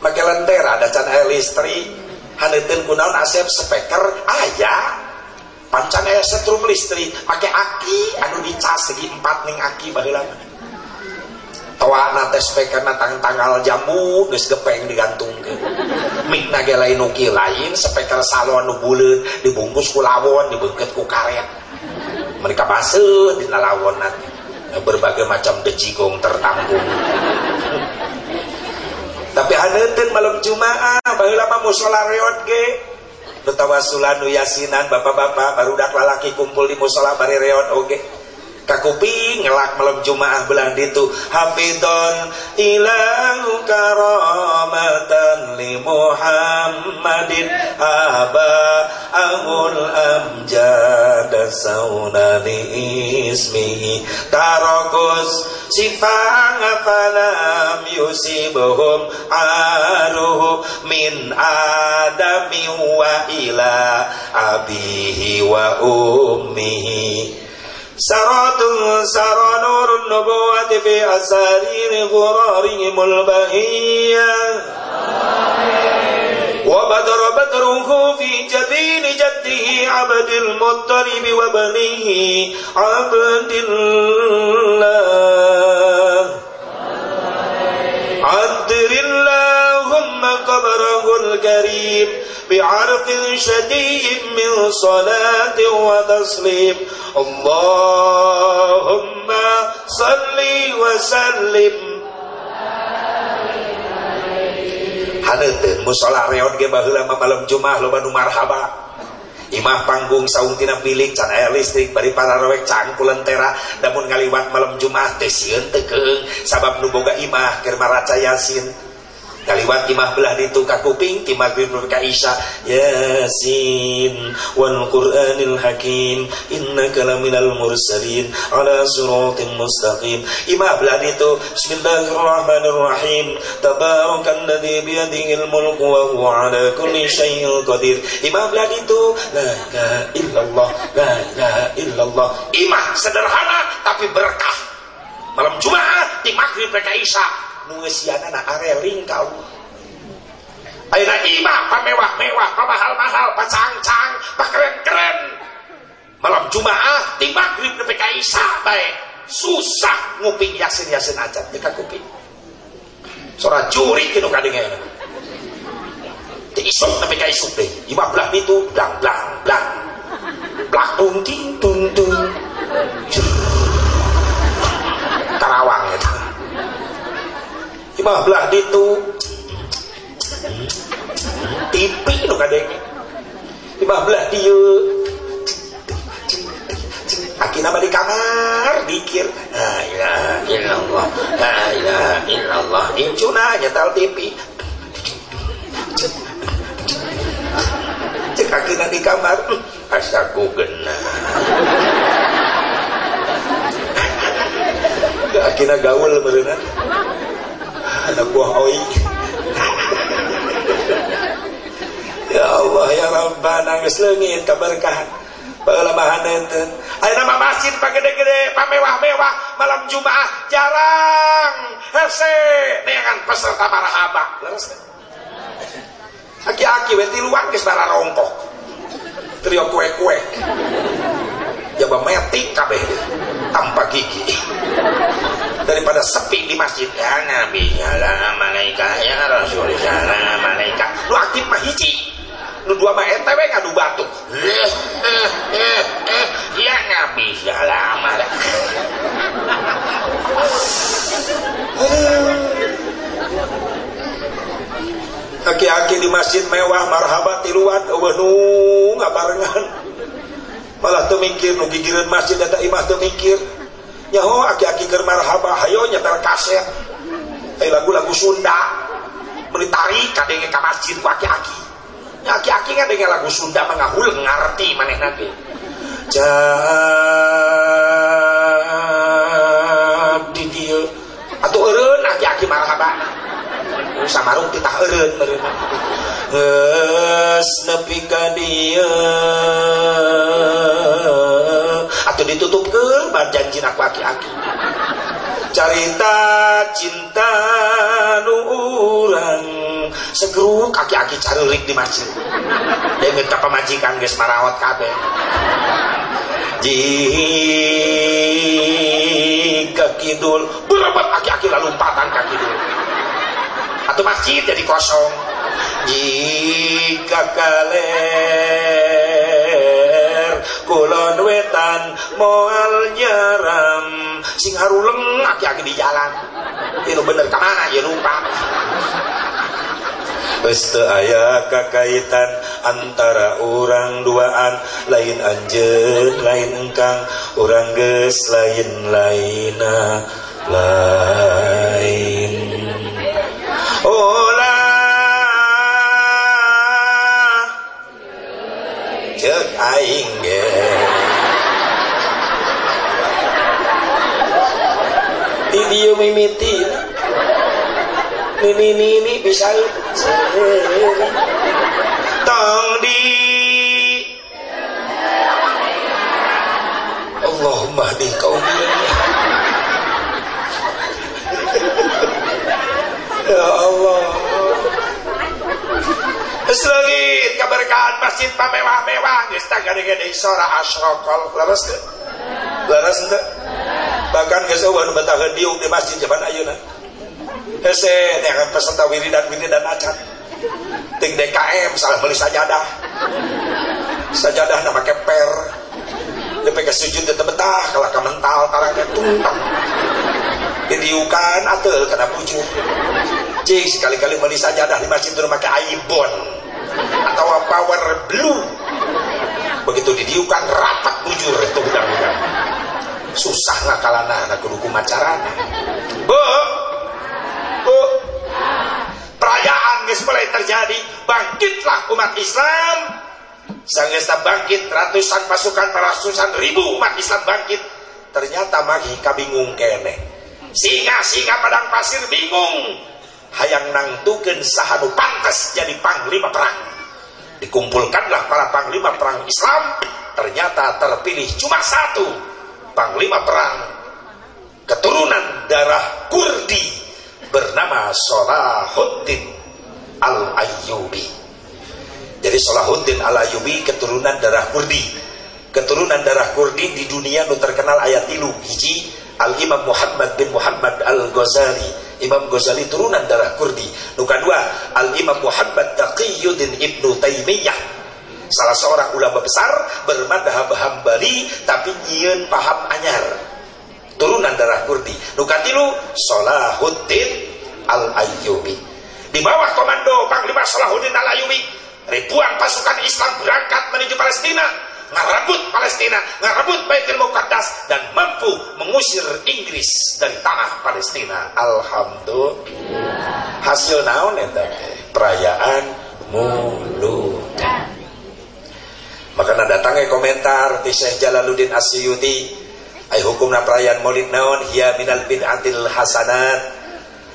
make lentera ada can listrik. Haneuteun kunaon asep speaker aya pancan aya setrum listrik pakai aki anu dicas segi empat ning aki baheula toa nate speaker na tang tanggal jambu geus gepeng digantungkeun. Mik ge lain nuki lain speaker salon nu dibungkus ku lawon dibeungkeut ku karet. Mereka basuh di lawon nanti berbagai macam dejigong tertampung. Tapi haneuteun malam Jumaah baheula mah musala reot ge Betawasulan yasinan bapak-bapak baru dak lalaki kumpul di musola bari reot oge. Kakupi ngelak malam Jumaah bulan ditu. Hafidon ilahu karamatan li Muhammadin. Aba amul amjad saunani ismihi tarokus sifang falam yusibuhum aruhu min adami wa ila abihi wa ummihi سرات سرى نور النبوة في أسارير غرارهم البهية. وبدر بدره في جبين جده عبد المطلب وبنيه عبد الله عدر اللهم قبره الكريم بعرق شديد من صلاة وتسليم. اللهم صل وسلم. هنته مصلى ريون جبه لما ملم جمعه لما نمرحبا Imah panggung saung tina bilik can air listrik bari para rowek cangkulentera namun ngaliwat malam Jumat teh sieun tekeng sabab nu boga imah keur maraca yasin kaliwat imah belah itu kakuping ti maghrib ka isya yasin wal qur'anil hakim. Innaka laminal mursalin ala siratin mustaqim. Imah belah itu bismillahirrahmanirrahim. Tabarakalladzi biyadihil mulku wa huwa ala kulli syai'in qadir. Imah belah itu la ilaha illallah la ilaha illallah. Imah sederhana tapi berkah. Malam Jumat di maghrib mereka Isya nuesiana areling kau pamewah-mewah, pamahal-mahal, pacang-cang, pakeren-keren. Malam Jumaah di maghrib ka Isya bae. Susah nguping yasin-yasin aja teka kuping. Sora juri kinu kadengen. Di isuk nepi ka isuk deh. Belah itu blang blang blang. Blak tung ting tung tung. Karawang itu imah belah itu tipi nu kadek imah belah dia. Aki nama di kamar dikir. La ilaha illallah La ilaha illallah. Incuna nyetal tipi. Cek akina di kamar. Asaku gena Akina gaul merenang anak buah oi ya Allah ya Rabbana nangis lengit keberkahan. Pelemahan enten. Ayo nama masjid pak gede-gede pak mewah-mewah malam Jumaah jarang. Hese dengan peserta marahaba leres aki-aki wenti luang ke bara rongkok trio kue-kue. Jaba metik kabeh tanpa gigi. Daripada sepi di masjid. Ya Nabi ya malaikat ya Rasul ya malaikat lu aktif mah hiji. Lu dua mah ente we ngadu batuk ya Nabi ya malaikat Aki-aki di masjid mewah marhabat tiluan eueuh ngabarengan malah tuh mikir nu gigireun masjid eta imah tuh mikir. Nyaho aki-aki ker marhaba hayo nyetel kaset. Lagu-lagu Sunda. Beli tarik kadenge ka masjid ku aki-aki. Aki-aki dengan lagu Sunda mengahul ngerti maneh nanti. Jadi dia. Atau eren aki-aki marhaba. Samarung titah eren eren nepi ka dieu atau ditutup ke janji nak aki-aki? Carita cinta nurang segeruk aki-aki carulik di masjid. Dia minta pemajikan guys marawat kabe jika kidul. Berebut aki-aki lalu empatan kaki dulu atau masjid jadi kosong jika kaler kulon wetan moal nyeram sing haruleng aki-aki di jalan. Itu bener ke mana ya lupa. Beste ayah kakaitan antara orang duaan. Lain anjen lain engkang. Orang ges lain laina lain aing di dia mimiti. Ini ini ini bisa tong di. Allahumma di qaumi ya Allah. Terus lagi. keberkahan masjid pamewah-mewah geus tah gede-gede sora asyraqal leres teu? Leres teu? Bahkan geus eueuh nu bentaheun diuk di masjid zaman ayeuna. Hese dengan peserta wiridan wiridan acan. Ting DKM salah beli sajadah. Sajadah nama keper. Depe ke sujud teu betah kalau ka mental tarangnya tungtang. Didiukan ateul kana bujur. Cik sekali-kali beli sajadah di masjid itu pakai aibon atau power blue. Begitu didiukan rapat bujur itu budak-budak susah ngakalana anak kudu kumacarana bu! Bu! Perayaan geus mulai terjadi bangkitlah umat Islam. Sanggeus bangkit ratusan pasukan ratusan ribu umat Islam bangkit. Ternyata magi kabingung kene. Singa-singa padang pasir bingung. Hayang nangtukeun sahanu pantas jadi panglima perang dikumpulkanlah para panglima perang Islam ternyata terpilih cuma satu panglima perang keturunan darah Kurdi bernama Solahuddin Al-Ayyubi. Jadi Solahuddin Al-Ayyubi keturunan darah Kurdi. Keturunan darah Kurdi di dunia nu terkenal ayat tilu hiji Al-Imam Muhammad bin Muhammad Al-Ghazali. Imam Ghazali turunan darah Kurdi. Nu kedua Al-Imam Muhammad Taqiyuddin Ibnu Taimiyah. Salah seorang ulama besar bermadhab Hambali tapi nyieun paham anyar. Turunan darah Kurdi. Nukatilu Solahuddin Al-Ayyubi. Di bawah komando Panglima Solahuddin Al-Ayyubi ribuan pasukan Islam berangkat menuju Palestina ngerebut Palestina, ngerebut Baitul Muqaddas dan mampu mengusir Inggris dari tanah Palestina. Alhamdulillah. Hasil naon eta perayaan muludan. Maka datangnya komentar di Syekh Jalaluddin Asyuti ay hukumna perayaan maulid naon hiya minal bid'atil hasanat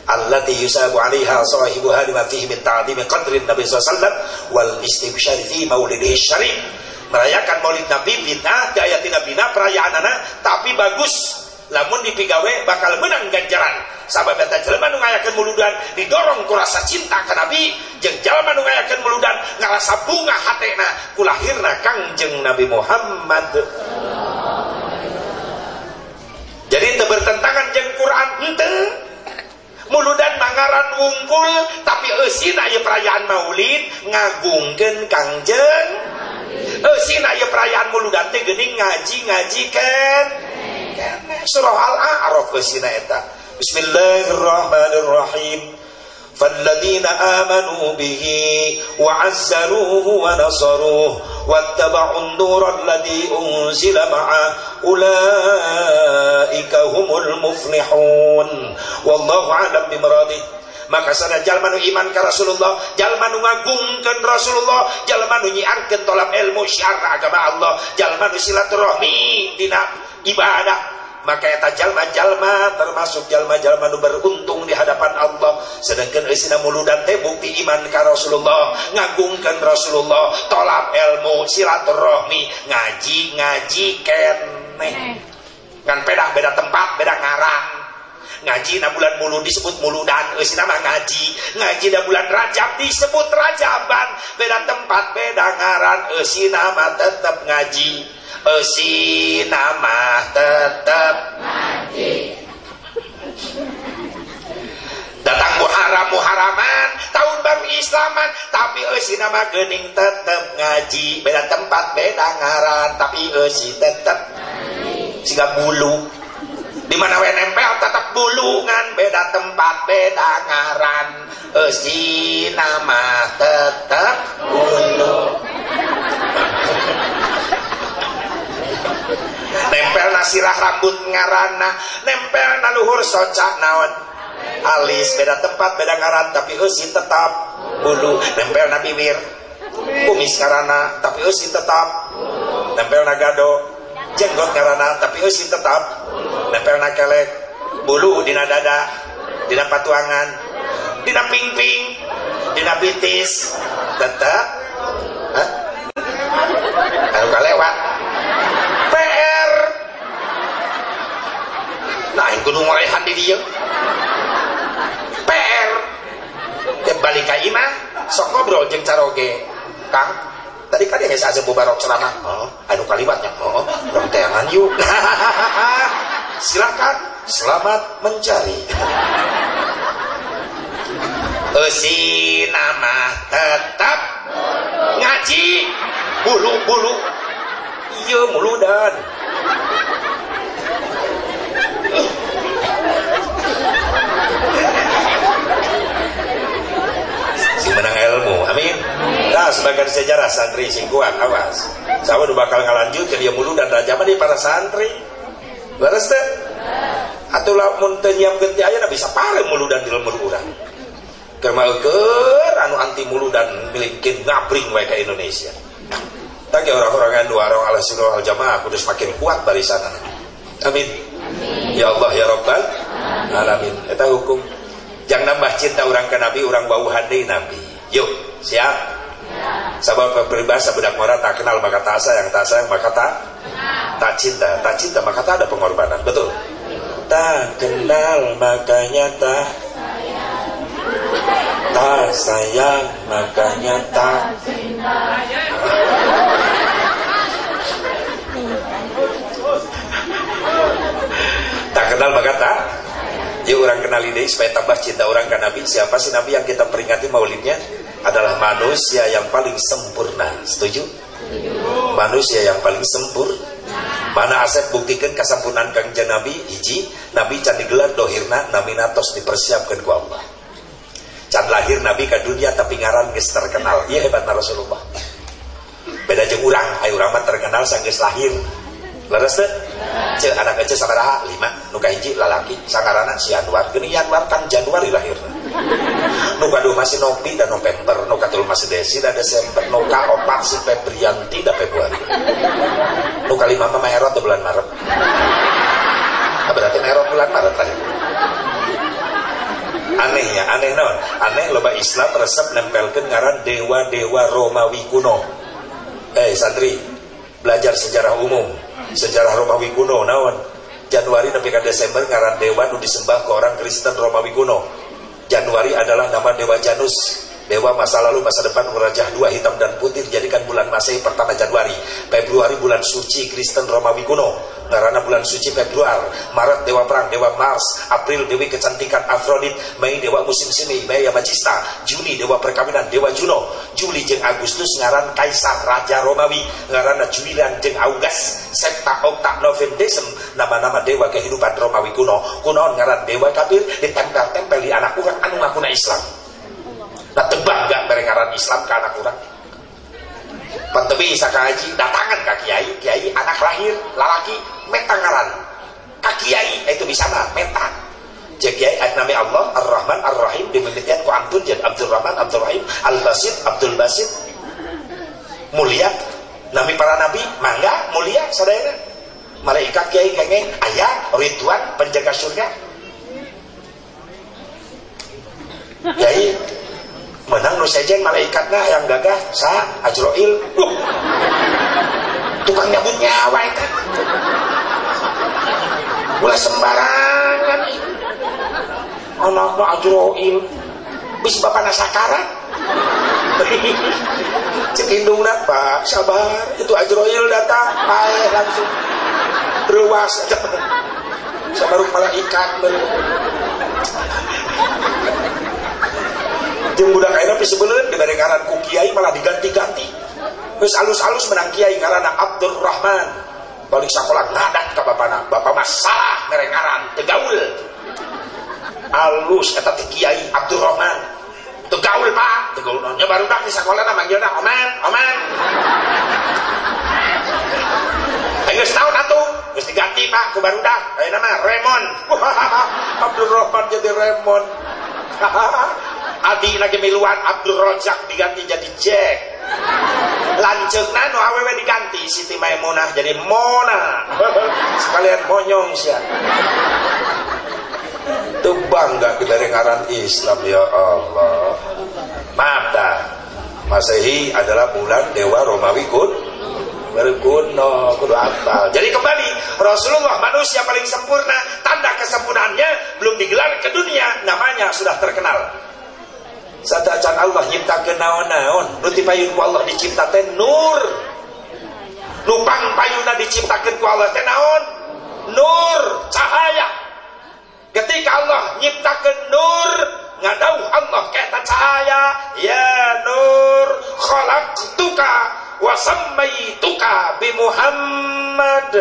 allati yusabu 'alaiha sahibuha lima fihi min qadrin nabi sallallahu wal istibsyar fi maulidihi syarif merayakan maulid nabi bid'ah di ayat nabi perayaan anak tapi bagus. Lamun dipigawe bakal menang ganjaran. Sabab eta jelema nu muludan didorong ku rasa cinta ka nabi. Jeung jalma nu muludan ngarasa bunga hatena. Ku lahirna kangjeng nabi Muhammad. Jadi itu bertentangan jeng Quran ente muludan mangaran wungkul tapi eusina ya perayaan maulid ngagungkeun kangjeng eusina ya perayaan muludan teh geuning ngaji-ngaji kan surah al-a'raf Bismillahirrahmanirrahim فالذين آمنوا به وعزروه ونصروه واتبعوا النور الذي أنزل معه أولئك هم المفلحون والله أعلم بمراده maka sana jalma nu iman ke Rasulullah jalma nu ngagungkeun Rasulullah jalma nu nyiarkeun tolak ilmu syiar agama Allah jalma nu silaturahmi dina ibadah maka jalma-jalma termasuk jalma-jalma nu beruntung di hadapan Allah. Sedangkan muludan teh bukti iman ka Rasulullah. Ngagungkan Rasulullah. Tolak ilmu silaturahmi ngaji ngaji kene ngan pedah beda tempat beda ngarang ngaji na bulan mulu disebut muludan. Isina mah ngaji. Ngaji na bulan rajab disebut rajaban. Beda tempat beda ngaran. Isina mah tetap ngaji. Esi nama tetap ngaji. Datang Muharram Muharaman tahun baru Islaman. Tapi esi nama gening tetap ngaji. Beda tempat beda ngaran. Tapi esi tetap sehingga bulu di mana we nempel tetap bulungan. Beda tempat beda ngaran. Esi nama tetap bulu nempel nasirah rambut ngarana. Nempel naluhur socak naon. Alis beda tempat beda ngaran tapi usi tetap bulu nempel na bibir. Kumis karana tapi usi tetap. Nempel na gado jenggot karana tapi usi tetap. Nempel na bulu dina dada dina patuangan dina ping-ping dina bitis tetap Hah? Anu kalewat nah yang kudu ngorehan di dia. PR ya balik imah sok ngobrol jeng caroge. Kang tadi kan ya saya bubarok ceramah oh, anu kalimatnya. Oh, dong tayangan yuk. Silakan selamat mencari. Esi nama tetap ngaji. Bulu bulu iya mulu dan. Si menang ilmu amin nah sebagian sejarah santri sing kuat awas. Saya udah bakal ngalanjut ke dia mulu dan raja di para santri. Beres teh? Atau lamun teu nyiapkeun ti ayeuna bisa pare mulu dan di lemur urang. Kemalker anu anti mulu dan milikin ngabring wae ke Indonesia. Tapi orang-orang anu warong ala sunnah al jamaah kudu semakin kuat barisan amin. Ya Allah ya Rabbal alamin. Eta hukum. Jangan nambah cinta orang ke Nabi orang bau handi Nabi. Yuk siap Sabab peribahasa budak mora tak kenal maka tak sayang, tak sayang maka tak tak cinta, tak cinta maka tak ada pengorbanan. Betul? Tak kenal makanya tak tak sayang makanya tak tak kenal maka tak. Yuk orang kenal ini supaya tambah cinta orang ke Nabi. Siapa sih Nabi yang kita peringati maulidnya adalah manusia yang paling sempurna. Setuju? manusia yang paling sempurna. Mana asep buktikan kesempurnaan kang Nabi? Hiji Nabi can digelar dohirna naminatos dipersiapkan ku Allah. Can lahir Nabi ke dunia tapi ngaran geus terkenal. Iya hebat Rasulullah. Beda jeung urang ayo urang terkenal sanggeus lahir leres teh cek anak aja sabaraha lima. Nuka hiji lalaki. Sangarana si Anwar. Gini Anwar kan Januari lahir. Nuka dua masih Nopi dan November. Nuka telu masih Desi dan Desember. Nuka opat si Febrianti dan Februari. Nuka lima mah Maret bulan Maret. Nah, berarti Maret bulan Maret lahir aneh ya aneh non. Aneh loba Islam resep nempelkan ngaran dewa-dewa Romawi kuno. Eh santri. Belajar sejarah umum sejarah Romawi kuno naon? Januari sampai ke Desember ngaran dewa nu disembah ke orang Kristen Romawi kuno. Januari adalah nama dewa Janus. Dewa masa lalu masa depan merajah dua hitam dan putih dijadikan bulan Masehi pertama Januari. Februari bulan suci Kristen Romawi kuno karena bulan suci Februari Maret Dewa Perang Dewa Mars April Dewi Kecantikan Afrodit Mei Dewa Musim Semi Mei Magista Juni Dewa Perkawinan Dewa Juno Juli jeng Agustus ngaran Kaisar Raja Romawi ngarana Julian jeng Augas Septa Okta Novem nama-nama Dewa kehidupan Romawi kuno. Kuno ngaran Dewa Kabir ditempel-tempel di anak orang anu ngakuna Islam. Nah tebak gak berengaran Islam ke anak orang Pantebi bisa haji datangan ke kiai. Kiai anak lahir lalaki metangaran Ke kiai itu bisa mah metang. Jadi kiai nama Allah Ar-Rahman Ar-Rahim. Dimimitian ku ampun jadi Abdul Rahman Abdul Rahim. Al-Basit Abdul Basit. Mulia Nami para nabi mangga mulia saudara. Malaikat kiai kengeng ayah Ridwan penjaga surga. Kiai menang nu sejen malaikatnya yang gagah sa Ajroil. Tukang nyabut nyawa itu. Mulai sembarangan. Anaknya Ajroil? Bis bapak cek indungna pak. Sabar. Itu Ajroil datang. Ayo langsung. Ruas. Sabar malaikat jeung budak ayeuna sebenarnya diberi ngaran ku kiai malah diganti-ganti. Terus alus-alus menang kiai Abdul Rahman. Balik sekolah ngadat ke bapana bapak masalah mereka ngaran tegaul. Alus kata kiai Abdul Rahman. Tegaul pak. Tegaul nya baru dak di sekolah nama manggilna oman oman Geus tahun atuh, geus diganti Pak ku barudak. Ayeuna mah Remon. Abdul Rahman jadi Remon. Adi lagi miluan Abdul Rojak diganti jadi Jack. Lanjut nano awewe diganti. Siti Maimunah jadi Mona sekalian monyong sih. Itu bangga kita ngaran Islam ya Allah. Maaf dah. Masehi adalah bulan Dewa Romawi kun berkuno kudu apal jadi kembali Rasulullah manusia paling sempurna tanda kesempurnaannya belum digelar ke dunia namanya sudah terkenal Sadacan Allah nyiptakeun naon-naon. Nu ti payun ku Allah dicipta teh nur. Nupang payuna diciptakeun ku Allah teh naon? Nur cahaya. Ketika Allah nyiptakeun nur ngadau Allah kata cahaya. Ya nur khalaqtuka wa sammaituka bi Muhammad.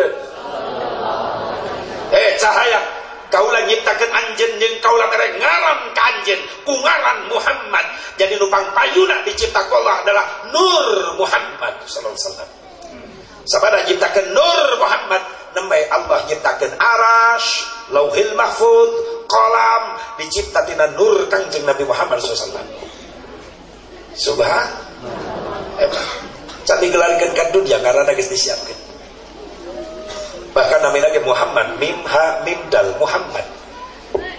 Eh cahaya kaulah nyiptakan anjen yang kaulah mereka ngaran ke anjen kungaran Muhammad. Jadi nupang payuna diciptakan Allah adalah Nur Muhammad sallallahu alaihi wasallam. Nyiptakan Nur Muhammad? Nembai Allah nyiptakan arash lauhil mahfud kolam dicipta tina nur kangjeng Nabi Muhammad SAW subhan? Can digelarkan kan dunia karena guys disiapkan bahkan namanya lagi Muhammad mim ha mim dal Muhammad.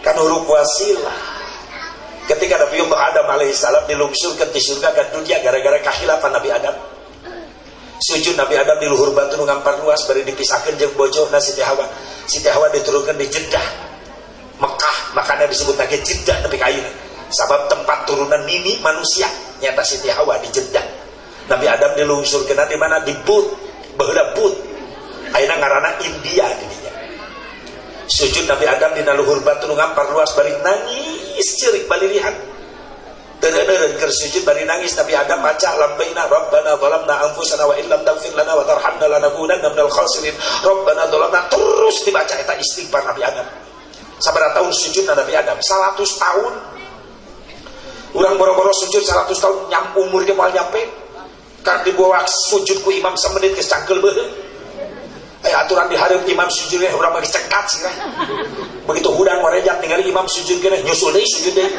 Kan huruf wasilah. Ketika Nabi Allah Adam alaihissalam dilungsurkan di surga kan dunia gara-gara kahilafan Nabi Adam. Sujud Nabi Adam di luhur batu ngampar luas bari dipisahkan jeng bojo na Siti Hawa. Siti Hawa diturunkan di Jeddah Mekah. Makanya disebut lagi Jeddah tapi kain sabab tempat turunan mini manusia nyata Siti Hawa di Jeddah. Nabi Adam dilungsurkan di mana? Di But bahula But ayeuna ngarana India didinya sujud Nabi Adam di luhur batu ngampar luas bari nangis cerik balirihan Deren keur sujud bari nangis. Nabi Adam maca lambaina rabbana zalamna anfusana wa illam taghfir lana wa tarhamna lanakunanna minal khasirin. Rabbana zalamna terus dibaca eta istighfar Nabi Adam. Sabaraha tahun sujud Nabi Adam 100 tahun. Urang boro-boro sujud 100 tahun nyam umur ge moal nyampe. Karena dibawa sujud ku imam semenit cangkel beuleuh eh aturan di hareup imam sujud ge urang mah dicekat sih begitu hudang warejat ningali imam sujud ge nyusul deui sujud deui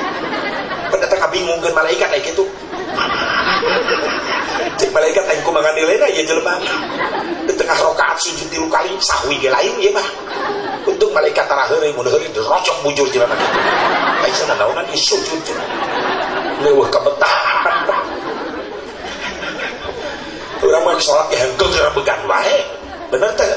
pendatang kabingungkan malaikat kayak gitu. Cek malaikat yang kumangan nilai ya jelema di tengah rokaat sujud tilu kali sahwi ge lain ya mah. Untuk malaikat taraheureuy mun heureuy dirocok bujur jelema ai sana naonan sujud leuwih kabetah urang mah. Salat ge henteu began wae bener teh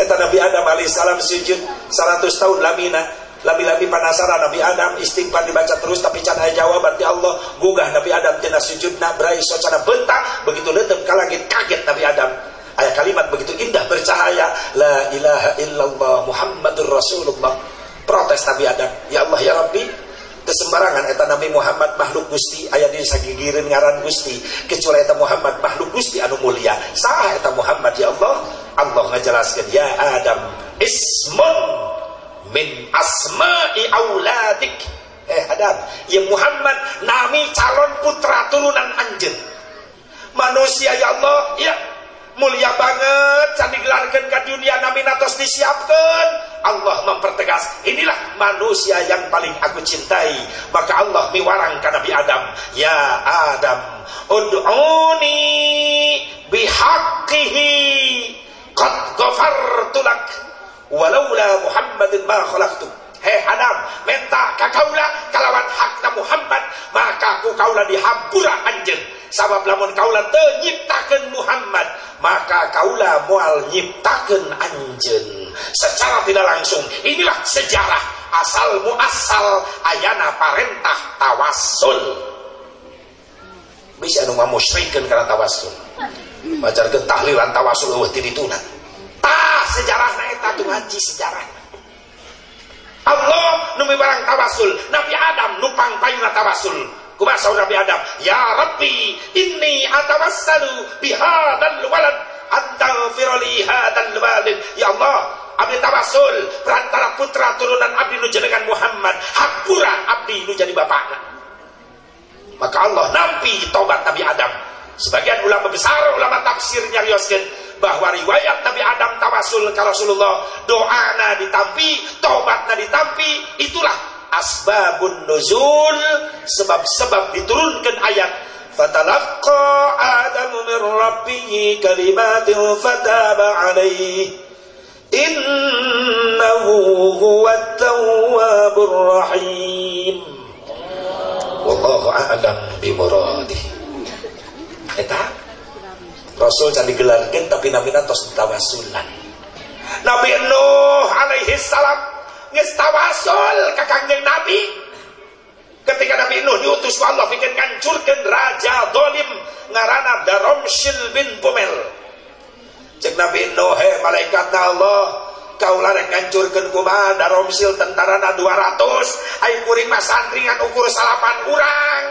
eta Nabi Adam alaihissalam sujud 100 tahun lamina Labi-labi penasaran Nabi Adam istighfar dibaca terus tapi can aya jawaban ti Allah gugah Nabi Adam tina sujudna berai socana bentak begitu leuteum ka langit kaget Nabi Adam. Ayat kalimat begitu indah bercahaya. La ilaha illallah Muhammadur Rasulullah. Protes Nabi Adam. Ya Allah ya Rabbi kesembarangan eta Nabi Muhammad makhluk Gusti aya di sagigireun ngaran Gusti. Kecuali eta Muhammad makhluk Gusti anu mulia. Sah eta Muhammad ya Allah. Allah ngajelaskeun ya Adam ismun min asma'i auladik. Eh Adam ya Muhammad nami calon putra turunan anjen manusia ya Allah ya mulia banget can digelarkan ke dunia nami natos disiapkan. Allah mempertegas inilah manusia yang paling aku cintai. Maka Allah miwarang ke Nabi Adam. Ya Adam ud'uni bihaqqihi. Qad ghafartu lak walaula Muhammadin ma khalaqtu. Hei Adam, minta kakaula kalawan hakna Muhammad, maka ku kaula dihampura anjen. Sabab lamun kaula teu nyiptakeun Muhammad, maka kaula moal nyiptakeun anjen. Secara tidak langsung, inilah sejarah asal muasal ayana parentah tawasul. Bisa anu musyrikeun karena tawasul. Majarkeun tahlilan tawasul eueuh ti dituna tah sejarah eta tuh ngaji sejarah Allah numi barang tawasul Nabi Adam numpang payuna tawasul kumasa Nabi Adam. Ya Rabbi inni atawassalu bihadal walad. Antaghfirli hadal walid. Ya Allah abdi tawasul perantara putra turunan abdi nu jenengan Muhammad. Hakura abdi nu jadi bapakna maka Allah nampi tobat Nabi Adam. Sebagian ulama besar ulama tafsir nyarioskeun bahwa riwayat Nabi Adam tawasul ke Rasulullah doana ditampi tobatna ditampi itulah asbabun nuzul sebab-sebab diturunkan ayat fatalaqqa adamu min rabbih kalimatin fataba alaihi innahu huwat tawwabur rahim. Wallahu a'lam bi muradih eta? Rasul can digelarkan tapi Nabi tos tawasulan Nabi Nuh alaihi salam geus tawasul ka Kangjeng Nabi. Ketika Nabi Nuh diutus Allah bikin ngancurkeun raja dolim ngarana Daromshil bin Pumel cek Nabi Nuh he malaikat Allah kau larek ngancurkeun kumaha Daromsil tentarana 200 ai kuring mah santri ukur salapan urang